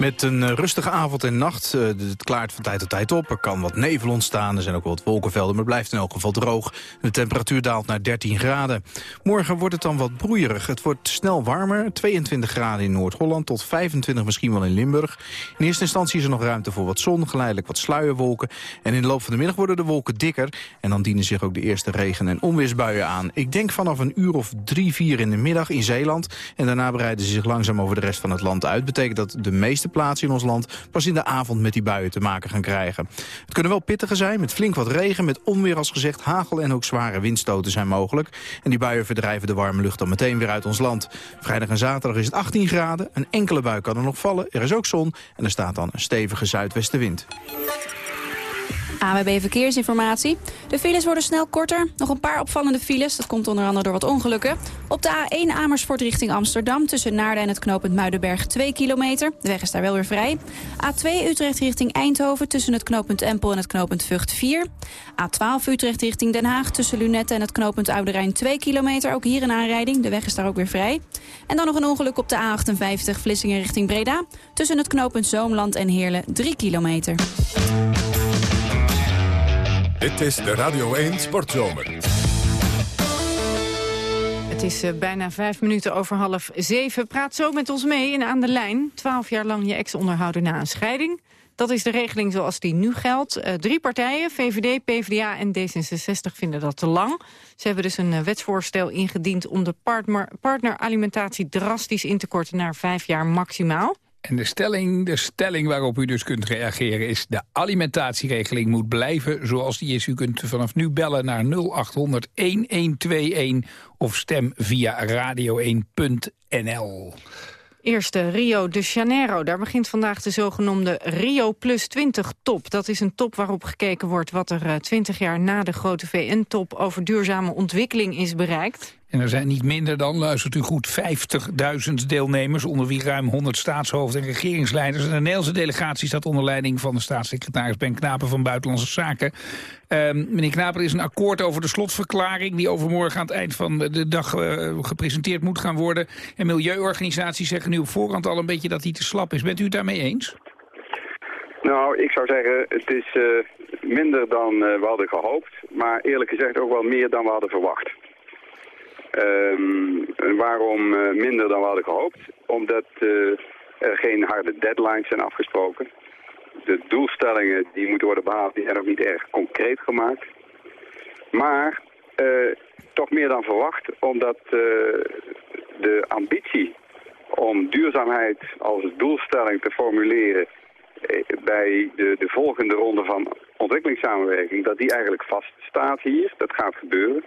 Met een eh, rustige avond en nacht. Uh, het klaart van tijd tot tijd op. Er kan wat nevel ontstaan. Er zijn ook wat wolkenvelden. Maar het blijft in elk geval droog. De temperatuur daalt naar 13 graden. Morgen wordt het dan wat broeierig. Het wordt snel warmer. 22 graden in Noord-Holland. Tot 25 misschien wel in Limburg. In eerste instantie is er nog ruimte voor wat zon. Geleidelijk wat sluierwolken. En in de loop van de middag worden de wolken dikker. En dan dienen zich ook de eerste regen- en onweersbuien aan. Ik denk vanaf een uur of drie, vier in de middag in Zeeland. En daarna breiden ze zich langzaam over de rest van het land uit. Betekent dat de meeste plaatsen in ons land pas in de avond met die buien te maken gaan krijgen. Het kunnen wel pittige zijn, met flink wat regen, met onweer als gezegd, hagel en ook zware windstoten zijn mogelijk. En die buien verdrijven de warme lucht dan meteen weer uit ons land. Vrijdag en zaterdag is het 18 graden, een enkele bui kan er nog vallen, er is ook zon en er staat dan een stevige zuidwestenwind. AWB Verkeersinformatie. De files worden snel korter. Nog een paar opvallende files. Dat komt onder andere door wat ongelukken. Op de A1 Amersfoort richting Amsterdam... tussen Naarden en het knooppunt Muidenberg 2 kilometer. De weg is daar wel weer vrij. A2 Utrecht richting Eindhoven... tussen het knooppunt Empel en het knooppunt Vught 4. A12 Utrecht richting Den Haag... tussen Lunette en het knooppunt Oude Rijn 2 kilometer. Ook hier een aanrijding. De weg is daar ook weer vrij. En dan nog een ongeluk op de A58 Vlissingen richting Breda. Tussen het knooppunt Zoomland en Heerlen 3 kilometer. Dit is de Radio 1 Sportzomer. Het is uh, bijna vijf minuten over half zeven. Praat zo met ons mee in Aan de Lijn. Twaalf jaar lang je ex onderhouden na een scheiding. Dat is de regeling zoals die nu geldt. Uh, drie partijen, VVD, PvdA en D66, vinden dat te lang. Ze hebben dus een uh, wetsvoorstel ingediend om de partner, partneralimentatie drastisch in te korten naar vijf jaar maximaal. En de stelling, de stelling waarop u dus kunt reageren is... de alimentatieregeling moet blijven zoals die is. U kunt vanaf nu bellen naar 0800-1121 of stem via radio1.nl. Eerste Rio de Janeiro. Daar begint vandaag de zogenoemde Rio Plus 20 top. Dat is een top waarop gekeken wordt wat er 20 jaar na de grote VN-top over duurzame ontwikkeling is bereikt. En er zijn niet minder dan, luistert u goed, 50.000 deelnemers... onder wie ruim 100 staatshoofden en regeringsleiders. En de Nederlandse delegatie staat onder leiding van de staatssecretaris Ben Knapen van Buitenlandse Zaken. Uh, meneer Knapen, er is een akkoord over de slotverklaring... die overmorgen aan het eind van de dag uh, gepresenteerd moet gaan worden. En milieuorganisaties zeggen nu op voorhand al een beetje dat die te slap is. Bent u het daarmee eens? Nou, ik zou zeggen, het is uh, minder dan uh, we hadden gehoopt. Maar eerlijk gezegd ook wel meer dan we hadden verwacht. Um, waarom uh, minder dan we hadden gehoopt? Omdat uh, er geen harde deadlines zijn afgesproken. De doelstellingen die moeten worden behaald, die zijn ook niet erg concreet gemaakt. Maar uh, toch meer dan verwacht, omdat de ambitie om duurzaamheid als doelstelling te formuleren bij de, de volgende ronde van ontwikkelingssamenwerking, dat die eigenlijk vaststaat hier. Dat gaat gebeuren.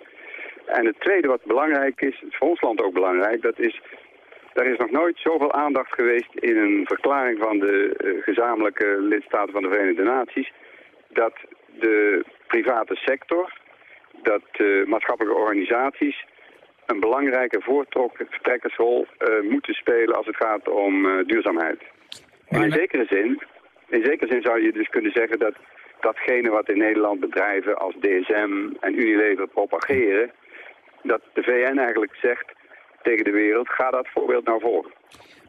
En het tweede wat belangrijk is, is voor ons land ook belangrijk, dat is... Er is nog nooit zoveel aandacht geweest in een verklaring van de uh, gezamenlijke lidstaten van de Verenigde Naties... dat de private sector, dat uh, maatschappelijke organisaties een belangrijke voortrekkersrol uh, moeten spelen als het gaat om duurzaamheid. En in zekere, zin, in zekere zin zou je dus kunnen zeggen dat datgene wat in Nederland bedrijven als DSM en Unilever propageren dat de VN eigenlijk zegt tegen de wereld, ga dat voorbeeld nou volgen.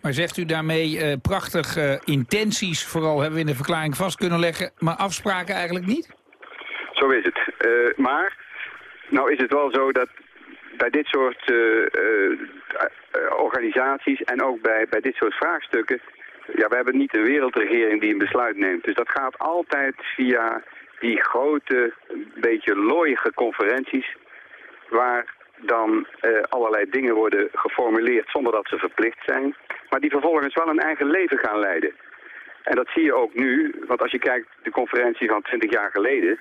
Maar zegt u daarmee uh, prachtig uh, intenties, vooral hebben we in de verklaring vast kunnen leggen, maar afspraken eigenlijk niet? Zo is het. Uh, maar, nou is het wel zo dat bij dit soort organisaties en ook bij, bij dit soort vraagstukken, ja, we hebben niet een wereldregering die een besluit neemt. Dus dat gaat altijd via die grote, beetje looiige conferenties waar dan uh, allerlei dingen worden geformuleerd zonder dat ze verplicht zijn. Maar die vervolgens wel een eigen leven gaan leiden. En dat zie je ook nu, want als je kijkt de conferentie van 20 jaar geleden...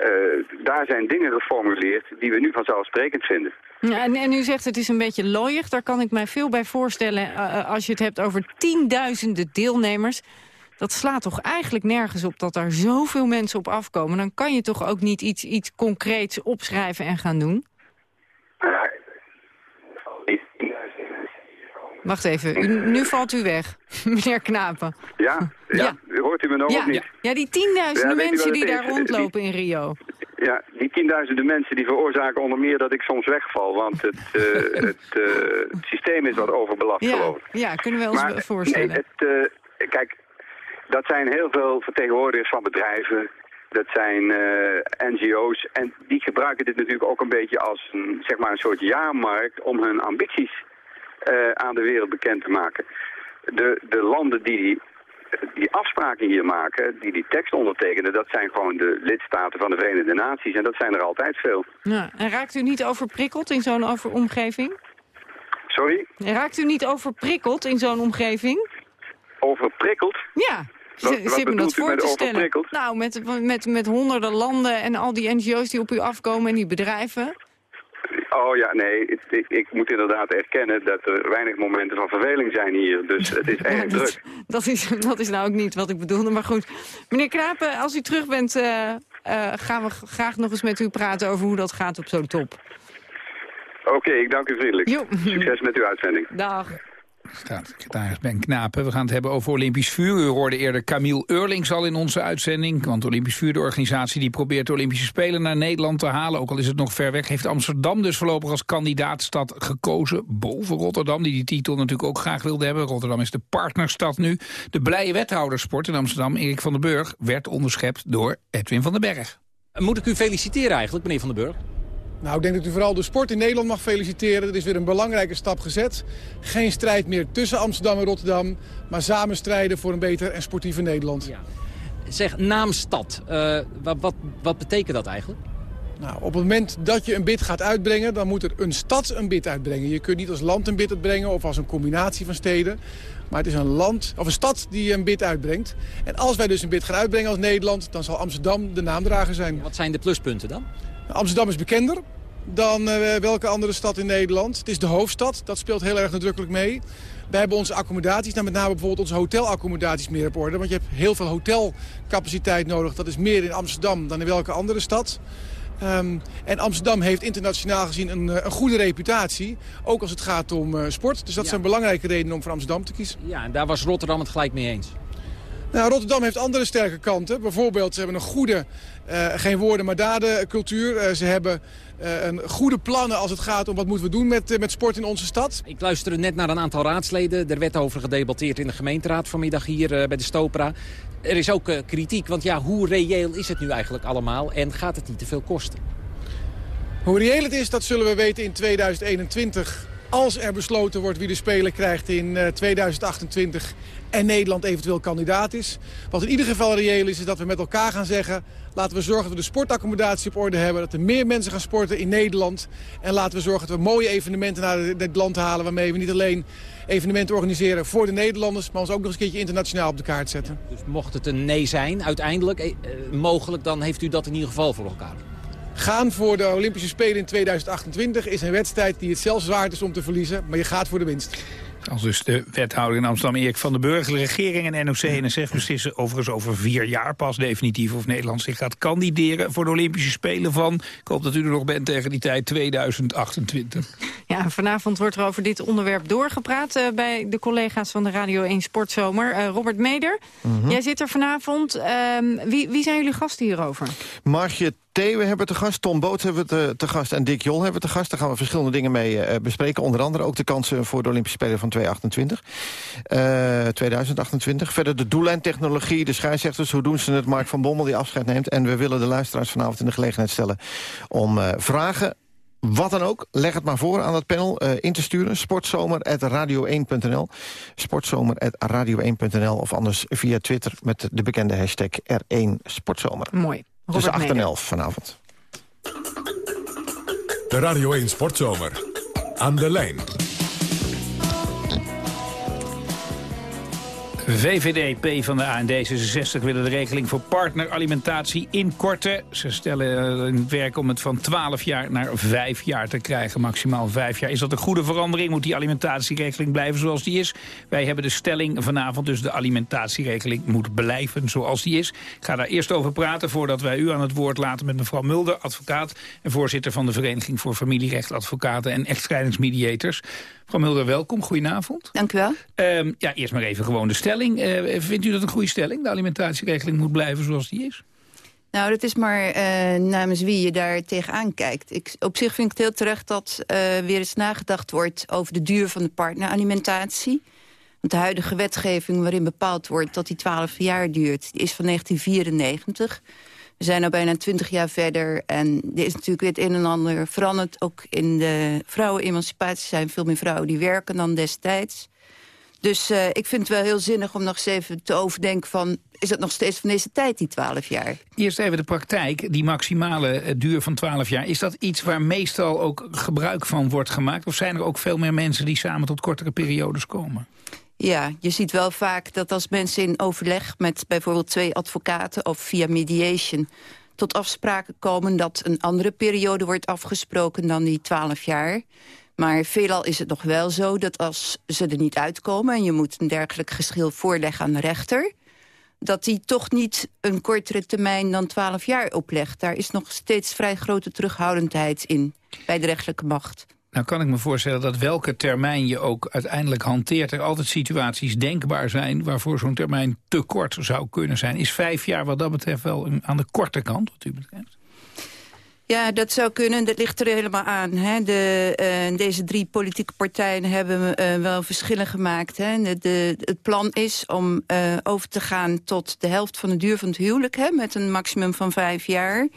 Uh, daar zijn dingen geformuleerd die we nu vanzelfsprekend vinden. Ja, en, en u zegt het is een beetje looiig. Daar kan ik mij veel bij voorstellen uh, als je het hebt over tienduizenden deelnemers. Dat slaat toch eigenlijk nergens op dat er zoveel mensen op afkomen. Dan kan je toch ook niet iets, iets concreets opschrijven en gaan doen? Wacht even, u, nu valt u weg, <laughs> meneer Knapen. Ja, ja, ja. hoort u me nog ja, of niet? Ja, die tienduizenden ja, mensen die daar rondlopen in Rio. Ja, die tienduizenden mensen die veroorzaken onder meer dat ik soms wegval. Want het, uh, <laughs> het, uh, het, systeem is wat overbelast ja, geloof ik. Ja, kunnen we ons maar, voorstellen. Nee, het, uh, kijk, dat zijn heel veel vertegenwoordigers van bedrijven. Dat zijn eh, NGO's. En die gebruiken dit natuurlijk ook een beetje als een, zeg maar een soort jaarmarkt om hun ambities eh, aan de wereld bekend te maken. De, de landen die, die die afspraken hier maken, die die tekst ondertekenen, dat zijn gewoon de lidstaten van de Verenigde Naties. En dat zijn er altijd veel. Ja, en raakt u niet overprikkeld in zo'n omgeving? Sorry? Raakt u niet overprikkeld in zo'n omgeving? Overprikkeld? Ja. Wat, wat Zit me dat voor te stellen? Nou, met, met, met honderden landen en al die NGO's die op u afkomen en die bedrijven. Oh ja, nee, ik, ik, ik moet inderdaad erkennen dat er weinig momenten van verveling zijn hier. Dus het is <laughs> erg dat, druk. Dat is, dat is nou ook niet wat ik bedoelde, maar goed. Meneer Knapen, als u terug bent, eh, eh, gaan we graag nog eens met u praten over hoe dat gaat op zo'n top. Oké, ik dank u vriendelijk. Jo. Succes met uw uitzending. Dag. Staatssecretaris Ben Knapen. We gaan het hebben over Olympisch vuur. U hoorde eerder Camille Eurlings al in onze uitzending. Want Olympisch vuur, de organisatie die probeert de Olympische Spelen naar Nederland te halen. Ook al is het nog ver weg, heeft Amsterdam dus voorlopig als kandidaatstad gekozen. Boven Rotterdam, die die titel natuurlijk ook graag wilde hebben. Rotterdam is de partnerstad nu. De blije wethoudersport in Amsterdam, Erik van den Burg, werd onderschept door Edwin van den Berg. Moet ik u feliciteren eigenlijk, meneer Van den Burg? Nou, ik denk dat u vooral de sport in Nederland mag feliciteren. Er is weer een belangrijke stap gezet. Geen strijd meer tussen Amsterdam en Rotterdam... maar samen strijden voor een beter en sportiever Nederland. Ja. Zeg, naamstad, uh, wat, wat, wat betekent dat eigenlijk? Nou, op het moment dat je een bid gaat uitbrengen, dan moet er een stad een bid uitbrengen. Je kunt niet als land een bid uitbrengen of als een combinatie van steden. Maar het is een land, of een stad die een bid uitbrengt. En als wij dus een bid gaan uitbrengen als Nederland, dan zal Amsterdam de naamdrager zijn. Wat zijn de pluspunten dan? Amsterdam is bekender dan uh, welke andere stad in Nederland. Het is de hoofdstad, dat speelt heel erg nadrukkelijk mee. Wij hebben onze accommodaties, nou met name bijvoorbeeld onze hotelaccommodaties meer op orde. Want je hebt heel veel hotelcapaciteit nodig. Dat is meer in Amsterdam dan in welke andere stad. Um, en Amsterdam heeft internationaal gezien een, een, goede reputatie. Ook als het gaat om uh, sport. Dus dat ja. zijn belangrijke redenen om voor Amsterdam te kiezen. Ja, en daar was Rotterdam het gelijk mee eens. Nou, Rotterdam heeft andere sterke kanten. Bijvoorbeeld, ze hebben een goede, uh, geen woorden maar daden cultuur. Uh, ze hebben uh, een goede plannen als het gaat om wat moeten we doen met, met sport in onze stad. Ik luisterde net naar een aantal raadsleden. Er werd over gedebatteerd in de gemeenteraad vanmiddag hier bij de Stopera. Er is ook kritiek, want ja, hoe reëel is het nu eigenlijk allemaal? En gaat het niet te veel kosten? Hoe reëel het is, dat zullen we weten in 2021 als er besloten wordt wie de Spelen krijgt in uh, 2028 en Nederland eventueel kandidaat is. Wat in ieder geval reëel is, is dat we met elkaar gaan zeggen... laten we zorgen dat we de sportaccommodatie op orde hebben... dat er meer mensen gaan sporten in Nederland. En laten we zorgen dat we mooie evenementen naar dit land halen... waarmee we niet alleen evenementen organiseren voor de Nederlanders... maar ons ook nog eens een keertje internationaal op de kaart zetten. Dus mocht het een nee zijn, uiteindelijk, eh, mogelijk... dan heeft u dat in ieder geval voor elkaar? Gaan voor de Olympische Spelen in 2028 is een wedstrijd die het zelfs waard is om te verliezen. Maar je gaat voor de winst. Als dus de wethouder in Amsterdam Erik van den Burg. De regering en NOC-NSF beslissen overigens over vier jaar pas definitief... of Nederland zich gaat kandideren voor de Olympische Spelen van... ik hoop dat u er nog bent tegen die tijd 2028. Ja, vanavond wordt er over dit onderwerp doorgepraat... Uh, bij de collega's van de Radio 1 Sportzomer. Uh, Robert Meder, mm -hmm. jij zit er vanavond. Uh, wie, wie zijn jullie gasten hierover? Margje Theeuwen hebben we te gast, Tom Boots hebben we te, te, gast en Dick Jol hebben we te gast. Daar gaan we verschillende dingen mee uh, bespreken. Onder andere ook de kansen voor de Olympische Spelen van 2028. Uh, 2028. Verder de doellijntechnologie, de scheidsrechters, hoe doen ze het? Mark van Bommel die afscheid neemt. En we willen de luisteraars vanavond in de gelegenheid stellen om uh, vragen wat dan ook, leg het maar voor aan het panel uh, in te sturen. Sportzomer.radio1.nl Sportzomer.radio1.nl Of anders via Twitter met de bekende hashtag R1 Sportzomer. Mooi. Tussen 8 en 11 vanavond. De Radio 1 Sportzomer. Aan de lijn. VVD, P van de A en D66 willen de regeling voor partneralimentatie inkorten. Ze stellen in het werk om het van 12 jaar naar 5 jaar te krijgen, maximaal 5 jaar. Is dat een goede verandering? Moet die alimentatieregeling blijven zoals die is? Wij hebben de stelling vanavond, dus de alimentatieregeling moet blijven zoals die is. Ik ga daar eerst over praten voordat wij u aan het woord laten met mevrouw Mulder, advocaat en voorzitter van de Vereniging voor Familierecht, Advocaten en Echtscheidingsmediators. Mevrouw Mulder, welkom. Goedenavond. Dank u wel. Um, ja, eerst maar even gewoon de stelling. Uh, vindt u dat een goede stelling? De alimentatieregeling moet blijven zoals die is? Nou, dat is maar uh, namens wie je daar tegenaan kijkt. Ik, op zich vind ik het heel terecht dat uh, weer eens nagedacht wordt... over de duur van de partneralimentatie. Want de huidige wetgeving waarin bepaald wordt dat die 12 jaar duurt... is van 1994. We zijn al bijna 20 jaar verder en er is natuurlijk weer het een en ander veranderd. Ook in de vrouwenemancipatie zijn veel meer vrouwen die werken dan destijds. Dus uh, ik vind het wel heel zinnig om nog eens even te overdenken van... is het nog steeds van deze tijd, die 12 jaar? Eerst even de praktijk, die maximale eh, duur van 12 jaar. Is dat iets waar meestal ook gebruik van wordt gemaakt? Of zijn er ook veel meer mensen die samen tot kortere periodes komen? Ja, je ziet wel vaak dat als mensen in overleg met bijvoorbeeld twee advocaten... of via mediation tot afspraken komen dat een andere periode wordt afgesproken dan die 12 jaar... Maar veelal is het nog wel zo dat als ze er niet uitkomen... en je moet een dergelijk geschil voorleggen aan de rechter... dat die toch niet een kortere termijn dan 12 jaar oplegt. Daar is nog steeds vrij grote terughoudendheid in bij de rechtelijke macht. Nou kan ik me voorstellen dat welke termijn je ook uiteindelijk hanteert... er altijd situaties denkbaar zijn waarvoor zo'n termijn te kort zou kunnen zijn. Is vijf jaar wat dat betreft wel aan de korte kant, wat u betreft? Ja, dat zou kunnen. Dat ligt er helemaal aan. Hè. De, uh, deze drie politieke partijen hebben uh, wel verschillen gemaakt. Hè. De, de, het plan is om uh, over te gaan tot de helft van de duur van het huwelijk... Hè, met een maximum van vijf jaar.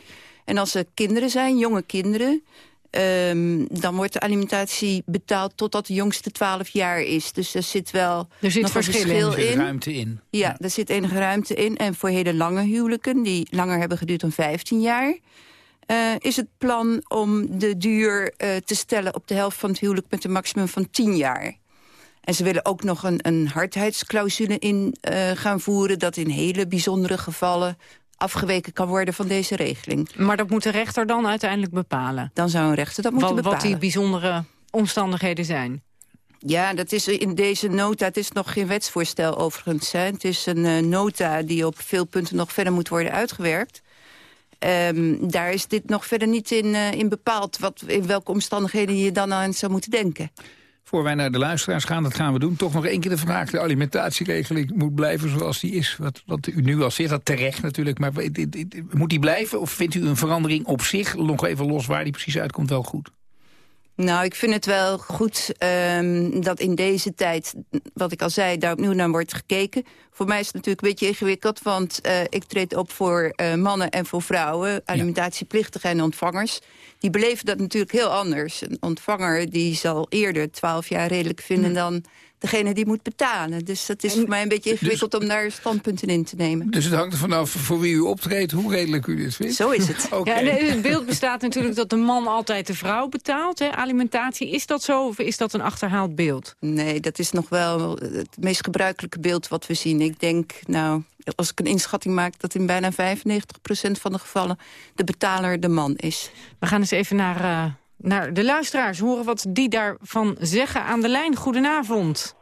En als er kinderen zijn, jonge kinderen... Um, dan wordt de alimentatie betaald totdat de jongste 12 jaar is. Dus er zit wel er zit nog verschil, verschil in. Er zit ruimte in. Ja, ja, er zit enige ruimte in. En voor hele lange huwelijken, die langer hebben geduurd dan 15 jaar... Uh, is het plan om de duur uh, te stellen op de helft van het huwelijk... met een maximum van 10 jaar. En ze willen ook nog een, een hardheidsclausule in uh, gaan voeren... dat in hele bijzondere gevallen afgeweken kan worden van deze regeling. Maar dat moet de rechter dan uiteindelijk bepalen? Dan zou een rechter dat moeten wat, bepalen. Wat die bijzondere omstandigheden zijn? Ja, dat is in deze nota, het is nog geen wetsvoorstel overigens. Hè. Het is een uh, nota die op veel punten nog verder moet worden uitgewerkt. Um, daar is dit nog verder niet in, uh, in bepaald... Wat, in welke omstandigheden je dan aan zou moeten denken. Voor wij naar de luisteraars gaan, dat gaan we doen. Toch nog één keer de vraag, de alimentatieregeling moet blijven zoals die is. Wat, wat u nu al zegt, dat terecht natuurlijk. Maar moet die blijven of vindt u een verandering op zich, nog even los waar die precies uitkomt, wel goed? Nou, ik vind het wel goed um, dat in deze tijd, wat ik al zei, daar opnieuw naar wordt gekeken. Voor mij is het natuurlijk een beetje ingewikkeld, want uh, ik treed op voor uh, mannen en voor vrouwen, alimentatieplictigen en ontvangers. Die beleven dat natuurlijk heel anders. Een ontvanger die zal eerder 12 jaar redelijk vinden dan degene die moet betalen. Dus dat is voor mij een beetje ingewikkeld dus, om daar standpunten in te nemen. Dus het hangt er vanaf voor wie u optreedt, hoe redelijk u dit vindt? Zo is het. <laughs> okay. ja, het beeld bestaat natuurlijk dat de man altijd de vrouw betaalt. Hè? Alimentatie, is dat zo of is dat een achterhaald beeld? Nee, dat is nog wel het meest gebruikelijke beeld wat we zien. Ik denk, nou, als ik een inschatting maak... dat in bijna 95% van de gevallen de betaler de man is. We gaan eens even naar... Uh naar de luisteraars. Horen wat die daarvan zeggen aan de lijn. Goedenavond.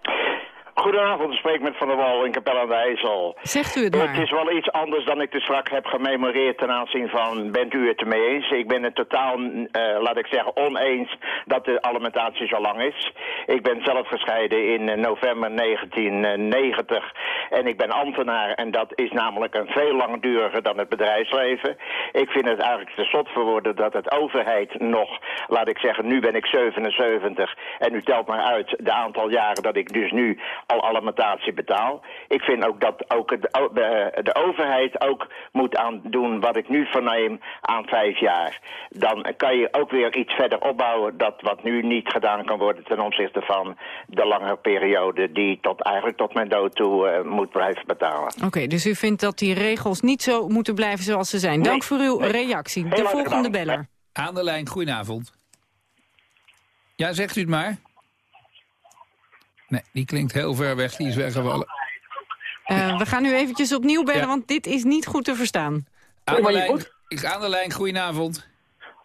Goedenavond, ik spreek met Van der Wal in Capelle aan de IJssel. Zegt u het maar. Het is wel iets anders dan ik te strak heb gememoreerd ten aanzien van bent u het ermee eens? Ik ben het totaal, uh, laat ik zeggen, oneens dat de alimentatie zo lang is. Ik ben zelf gescheiden in uh, november 1990 en ik ben ambtenaar en dat is namelijk een veel langduriger dan het bedrijfsleven. Ik vind het eigenlijk te zot voor woorden dat het overheid nog, laat ik zeggen, nu ben ik 77 en u telt maar uit de aantal jaren dat ik dus nu al alimentatie betaal. Ik vind ook dat ook de, de overheid ook moet aan doen wat ik nu verneem aan vijf jaar. Dan kan je ook weer iets verder opbouwen dat wat nu niet gedaan kan worden ten opzichte van de lange periode die tot eigenlijk tot mijn dood toe uh, moet blijven betalen. Oké, okay, dus u vindt dat die regels niet zo moeten blijven zoals ze zijn. Dank voor uw nee. reactie. De volgende beller. Aan de lijn, goedenavond. Ja, zegt u het maar. Nee, die klinkt heel ver weg, die is weggevallen. Uh, we gaan nu eventjes opnieuw bellen, ja. want dit is niet goed te verstaan. Aan de lijn, ik aan de lijn, goedenavond.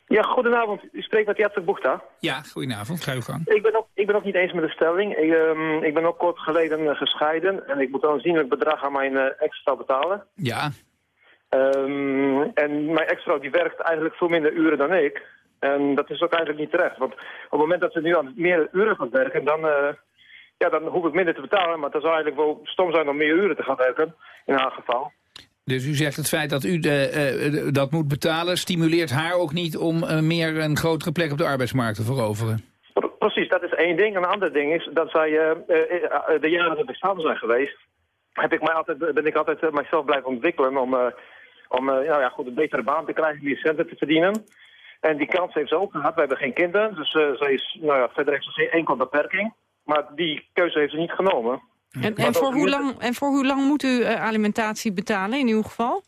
Ja, goedenavond. U spreekt met Jacek Boegta. Ja, goedenavond. Ga uw gang. Ik ben ook, ik ben ook niet eens met de stelling. Ik, um, ik ben ook kort geleden uh, gescheiden. En ik moet dan zien het bedrag aan mijn uh, ex-vrouw betalen. Ja. Um, en mijn ex-vrouw die werkt eigenlijk veel minder uren dan ik. En dat is ook eigenlijk niet terecht. Want op het moment dat ze nu aan meer uren gaat werken, dan... Uh, ja, dan hoef ik minder te betalen. Maar het zou eigenlijk wel stom zijn om meer uren te gaan werken, in haar geval. Dus u zegt het feit dat u de, uh, dat moet betalen... stimuleert haar ook niet om uh, meer een grotere plek op de arbeidsmarkt te veroveren? Precies, dat is één ding. En een ander ding is dat zij uh, de jaren dat ik samen zijn geweest, heb ik mij altijd, ben ik altijd mijzelf blijven ontwikkelen om, om nou ja, goed, een betere baan te krijgen, meer centen te verdienen. En die kans heeft ze ook gehad. We hebben geen kinderen, dus zij is, nou ja, verder heeft ze enkel beperking. Maar die keuze heeft ze niet genomen. En, en, voor, hoe lang, en voor hoe lang moet u alimentatie betalen in uw geval?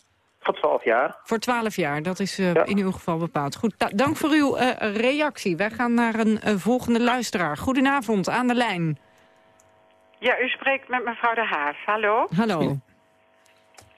Voor 12 jaar. Voor 12 jaar, dat is uh, in uw geval bepaald. Goed, dank voor uw uh, reactie. Wij gaan naar een uh, volgende luisteraar. Goedenavond, aan de lijn. Ja, u spreekt met mevrouw De Haas. Hallo. Hallo.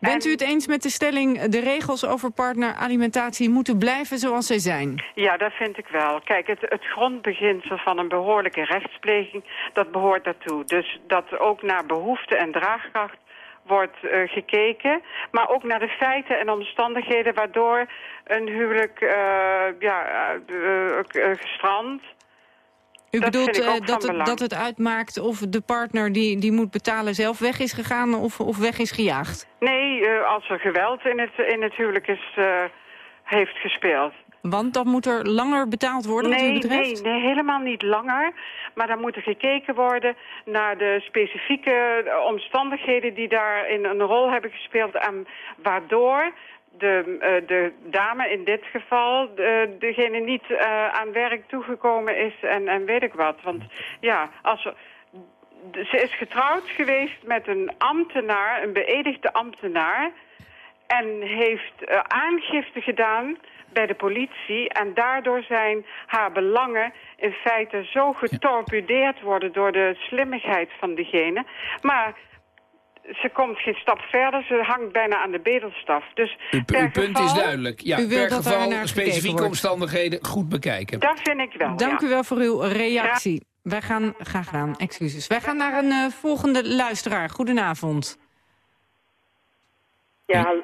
Bent u het eens met de stelling... de regels over partneralimentatie moeten blijven zoals zij zijn? Ja, dat vind ik wel. Kijk, het, het grondbeginsel van een behoorlijke rechtspleging... dat behoort daartoe. Dus dat ook naar behoefte en draagkracht wordt uh, gekeken. Maar ook naar de feiten en omstandigheden waardoor een huwelijk uh, ja, gestrand. U dat bedoelt dat, het, dat het uitmaakt of de partner die, die moet betalen zelf weg is gegaan of, of weg is gejaagd? Nee, als er geweld in het, in het huwelijk is, heeft gespeeld. Want dan moet er langer betaald worden nee, wat u betreft? Nee, nee, helemaal niet langer. Maar dan moet er gekeken worden naar de specifieke omstandigheden... die daarin een rol hebben gespeeld en waardoor de, uh, de dame in dit geval, de, degene niet uh, aan werk toegekomen is en, en weet ik wat. Want ja, als ze is getrouwd geweest met een ambtenaar, een beëdigde ambtenaar... en heeft aangifte gedaan bij de politie. En daardoor zijn haar belangen in feite zo getorpedeerd worden door de slimmigheid van degene. Maar ze komt geen stap verder. Ze hangt bijna aan de bedelstaf. Dus uw, uw punt is duidelijk. Ja, u per geval specifieke omstandigheden goed bekijken. Dat vind ik wel, Dank u wel voor uw reactie. Wij gaan, graag gedaan, excuses. Wij gaan naar een uh, volgende luisteraar. Goedenavond. Ja,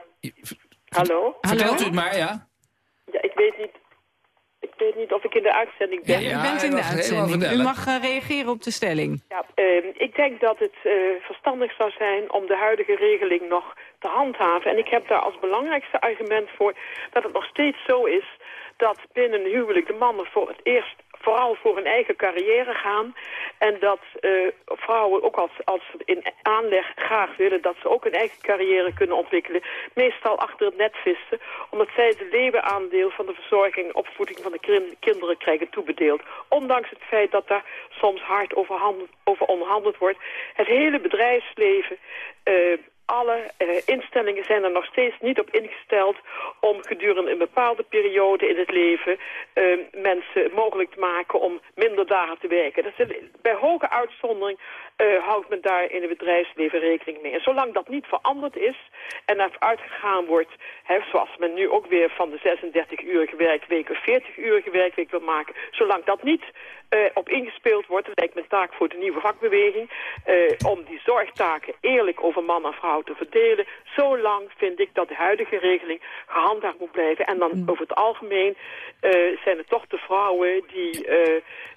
hallo. Vertelt u het maar, ja. Ja, ik weet niet... Ik weet niet of ik in de uitzending ben. Ja, u bent in de uitzending. U mag uh, reageren op de stelling. Ja, uh, ik denk dat het uh, verstandig zou zijn om de huidige regeling nog te handhaven. En ik heb daar als belangrijkste argument voor dat het nog steeds zo is dat binnen een huwelijk de mannen voor het eerst vooral voor hun eigen carrière gaan. En dat uh, vrouwen ook als, als ze in aanleg graag willen... dat ze ook hun eigen carrière kunnen ontwikkelen. Meestal achter het net vissen. Omdat zij het leeuwenaandeel van de verzorging opvoeding van de kinderen krijgen toebedeeld. Ondanks het feit dat daar soms hard over, over onderhandeld wordt. Het hele bedrijfsleven... Uh, alle uh, instellingen zijn er nog steeds niet op ingesteld om gedurende een bepaalde periode in het leven uh, mensen mogelijk te maken om minder dagen te werken. Dat is, bij hoge uitzondering uh, houdt men daar in het bedrijfsleven rekening mee. En zolang dat niet veranderd is en er uitgegaan wordt, hè, zoals men nu ook weer van de 36-urige werkweek een 40-urige werkweek wil maken, zolang dat niet uh, op ingespeeld wordt, dat lijkt me een taak voor de nieuwe vakbeweging, uh, om die zorgtaken eerlijk over man en vrouw te verdelen. Zolang vind ik dat de huidige regeling gehandhaafd moet blijven. En dan mm. over het algemeen zijn het toch de vrouwen die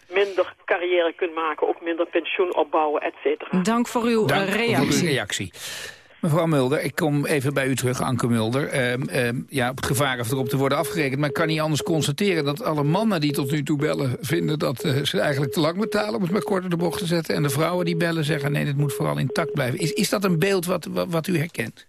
minder carrière kunnen maken, ook minder pensioen opbouwen, et cetera. Dank voor uw Dank reactie. Voor uw reactie. Mevrouw Mulder, ik kom even bij u terug, Anke Mulder. Uh, uh, ja, op het gevaar of erop te worden afgerekend. Maar ik kan niet anders constateren dat alle mannen die tot nu toe bellen... vinden dat uh, ze eigenlijk te lang betalen om het maar korter de bocht te zetten. En de vrouwen die bellen zeggen nee, dit moet vooral intact blijven. Is, is dat een beeld wat, wat u herkent?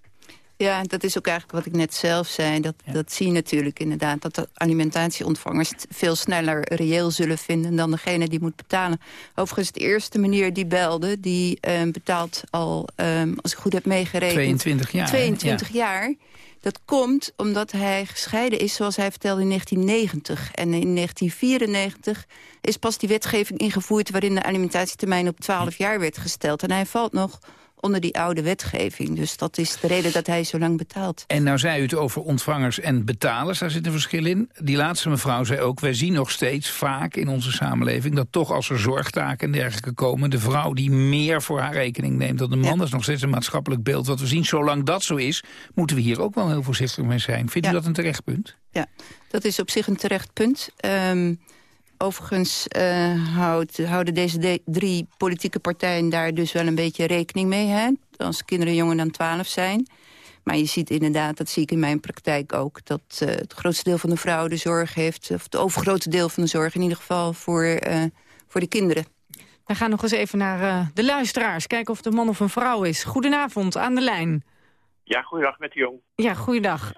Ja, dat is ook eigenlijk wat ik net zelf zei. Dat, dat zie je natuurlijk inderdaad. Dat de alimentatieontvangers het veel sneller reëel zullen vinden... dan degene die moet betalen. Overigens, de eerste meneer die belde... die um, betaalt al, um, als ik goed heb meegerekend... 22 jaar. 22 ja. jaar. Dat komt omdat hij gescheiden is, zoals hij vertelde, in 1990. En in 1994 is pas die wetgeving ingevoerd... waarin de alimentatietermijn op 12 jaar werd gesteld. En hij valt nog onder die oude wetgeving. Dus dat is de reden dat hij zo lang betaalt. En nou zei u het over ontvangers en betalers, daar zit een verschil in. Die laatste mevrouw zei ook, wij zien nog steeds vaak in onze samenleving... dat toch als er zorgtaken en dergelijke komen... de vrouw die meer voor haar rekening neemt dan de man. Dat is nog steeds een maatschappelijk beeld wat we zien. Zolang dat zo is, moeten we hier ook wel heel voorzichtig mee zijn. Vindt ja. u dat een terecht punt? Ja, dat is op zich een terecht punt. Um, Overigens houdt, houden deze de, drie politieke partijen daar dus wel een beetje rekening mee. Hè? Als kinderen jonger dan 12 zijn. Maar je ziet inderdaad, dat zie ik in mijn praktijk ook... dat uh, het grootste deel van de vrouwen de zorg heeft... of het overgrote deel van de zorg in ieder geval voor, uh, voor de kinderen. We gaan nog eens even naar de luisteraars. Kijken of het een man of een vrouw is. Goedenavond, aan de lijn. Ja, goeiedag met de jong. Ja, goeiedag.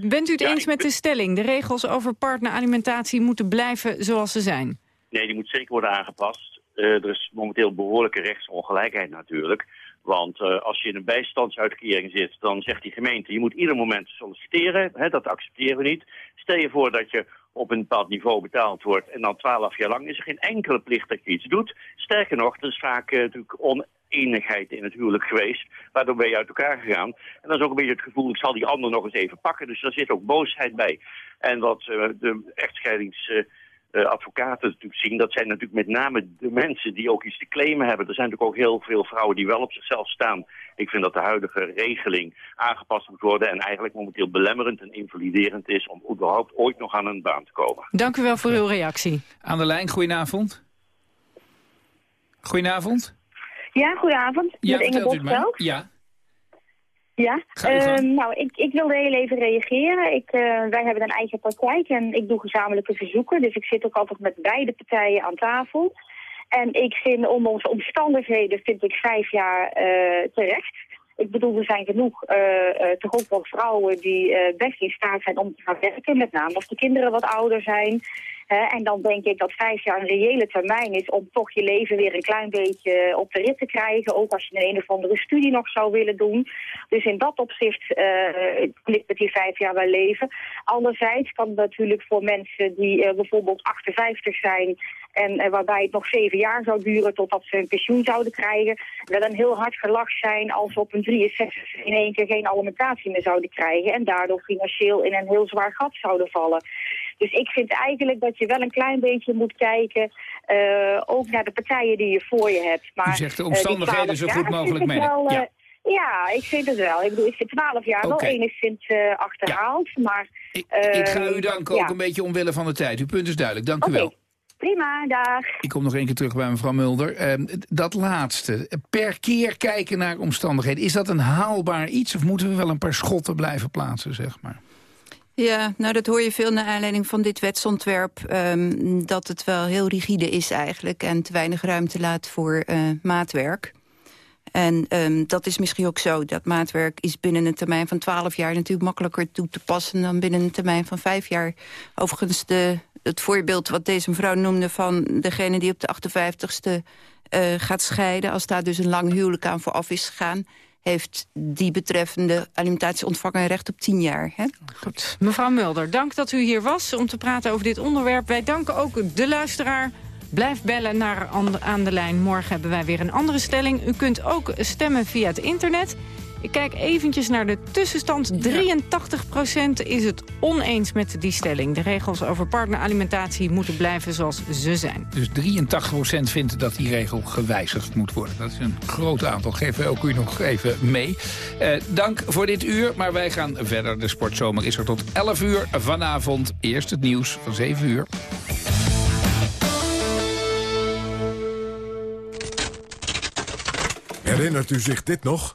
Bent u het eens met de stelling? De regels over partneralimentatie moeten blijven zoals ze zijn? Nee, die moet zeker worden aangepast. Uh, er is momenteel behoorlijke rechtsongelijkheid natuurlijk. Want uh, als je in een bijstandsuitkering zit, dan zegt die gemeente... je moet ieder moment solliciteren, hè, dat accepteren we niet. Stel je voor dat je op een bepaald niveau betaald wordt... en dan twaalf jaar lang is er geen enkele plicht dat je iets doet. Sterker nog, er is vaak uh, natuurlijk oneenigheid in het huwelijk geweest... waardoor ben je uit elkaar gegaan. En dan is ook een beetje het gevoel, ik zal die ander nog eens even pakken. Dus daar zit ook boosheid bij. En wat uh, de echtscheidings uh, advocaten natuurlijk zien, dat zijn natuurlijk met name de mensen die ook iets te claimen hebben. Er zijn natuurlijk ook heel veel vrouwen die wel op zichzelf staan. Ik vind dat de huidige regeling aangepast moet worden en eigenlijk momenteel belemmerend en invaliderend is om überhaupt ooit nog aan een baan te komen. Dank u wel voor uw reactie. Aan de lijn, goedenavond. Goedenavond. Ja, goedenavond. Ja, met Inge Bosveld. Ja. Ja, uh, nou, ik, ik wilde heel even reageren. Ik, uh, wij hebben een eigen praktijk en ik doe gezamenlijke verzoeken. Dus ik zit ook altijd met beide partijen aan tafel. En ik vind onder onze omstandigheden vind ik vijf jaar uh, terecht. Ik bedoel, er zijn genoeg toch ook wel vrouwen die best in staat zijn om te gaan werken. Met name als de kinderen wat ouder zijn. en dan denk ik dat vijf jaar een reële termijn is om toch je leven weer een klein beetje op de rit te krijgen. Ook als je een, een of andere studie nog zou willen doen. Dus in dat opzicht uh, klikt het die vijf jaar wel leven. Anderzijds kan het natuurlijk voor mensen die uh, bijvoorbeeld 58 zijn... en uh, waarbij het nog zeven jaar zou duren totdat ze een pensioen zouden krijgen... wel een heel hard gelach zijn als ze op een 63 in één keer geen alimentatie meer zouden krijgen... en daardoor financieel in een heel zwaar gat zouden vallen. Dus ik vind eigenlijk dat je wel een klein beetje moet kijken... Uh, ook naar de partijen die je voor je hebt. Maar, U zegt de omstandigheden zo goed mogelijk mee. Wel, ja. Ja, ik vind het wel. Ik bedoel, ik vind 12 jaar okay. wel enigszins achterhaald. Ja. Maar, ik, ik, ga u danken ja. ook een beetje omwille van de tijd. Uw punt is duidelijk. Dank okay. u wel. Prima, dag. Ik kom nog één keer terug bij mevrouw Mulder. Uh, dat laatste, per keer kijken naar omstandigheden. Is dat een haalbaar iets of moeten we wel een paar schotten blijven plaatsen, zeg maar? Ja, nou dat hoor je veel naar aanleiding van dit wetsontwerp... Um, dat het wel heel rigide is eigenlijk... en te weinig ruimte laat voor uh, maatwerk. En um, dat is misschien ook zo. Dat maatwerk is binnen een termijn van 12 jaar natuurlijk makkelijker toe te passen... dan binnen een termijn van 5 jaar. Overigens de, het voorbeeld wat deze mevrouw noemde... van degene die op de 58ste uh, gaat scheiden... als daar dus een lang huwelijk aan vooraf is gegaan heeft die betreffende alimentatieontvanger recht op 10 jaar. Hè? Goed. Mevrouw Mulder, dank dat u hier was om te praten over dit onderwerp. Wij danken ook de luisteraar. Blijf bellen naar aan de lijn. Morgen hebben wij weer een andere stelling. U kunt ook stemmen via het internet. Ik kijk eventjes naar de tussenstand. 83% is het oneens met die stelling. De regels over partneralimentatie moeten blijven zoals ze zijn. Dus 83% vindt dat die regel gewijzigd moet worden. Dat is een groot aantal. Geven we ook u nog even mee. Eh, dank voor dit uur, maar wij gaan verder. De sportzomer is er tot 11 uur vanavond. Eerst het nieuws van 7 uur. Herinnert u zich dit nog?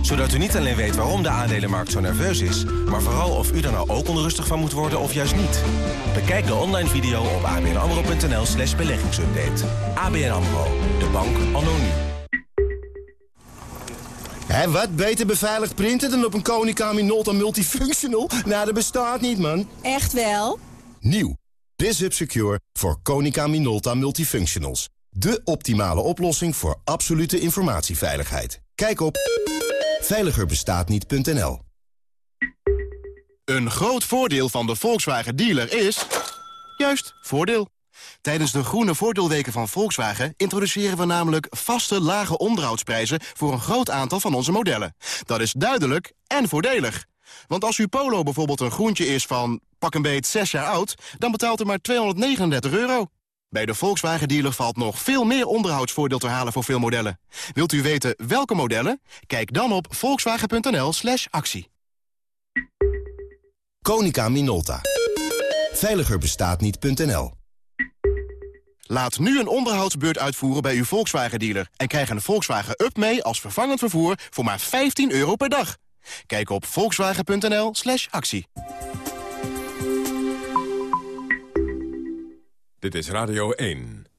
Zodat u niet alleen weet waarom de aandelenmarkt zo nerveus is... maar vooral of u er nou ook onrustig van moet worden of juist niet. Bekijk de online video op abnamro.nl slash beleggingsupdate. ABN AMRO, de bank anno nu. Hé, wat beter beveiligd printen dan op een Konica Minolta Multifunctional? Nou, dat bestaat niet, man. Echt wel? Nieuw. BizHub Secure voor Konica Minolta Multifunctionals. De optimale oplossing voor absolute informatieveiligheid. Kijk op veiligerbestaatniet.nl Een groot voordeel van de Volkswagen dealer is... Juist, voordeel. Tijdens de groene voordeelweken van Volkswagen introduceren we namelijk vaste lage onderhoudsprijzen voor een groot aantal van onze modellen. Dat is duidelijk en voordelig. Want als uw Polo bijvoorbeeld een groentje is van pak een beet 6 jaar oud, dan betaalt u maar 239 euro. Bij de Volkswagen dealer valt nog veel meer onderhoudsvoordeel te halen voor veel modellen. Wilt u weten welke modellen? Kijk dan op volkswagen.nl slash actie. Konica Minolta. Veiligerbestaatniet.nl Laat nu een onderhoudsbeurt uitvoeren bij uw Volkswagen-dealer... en krijg een Volkswagen Up mee als vervangend vervoer voor maar 15 euro per dag. Kijk op volkswagen.nl slash actie. Dit is Radio 1.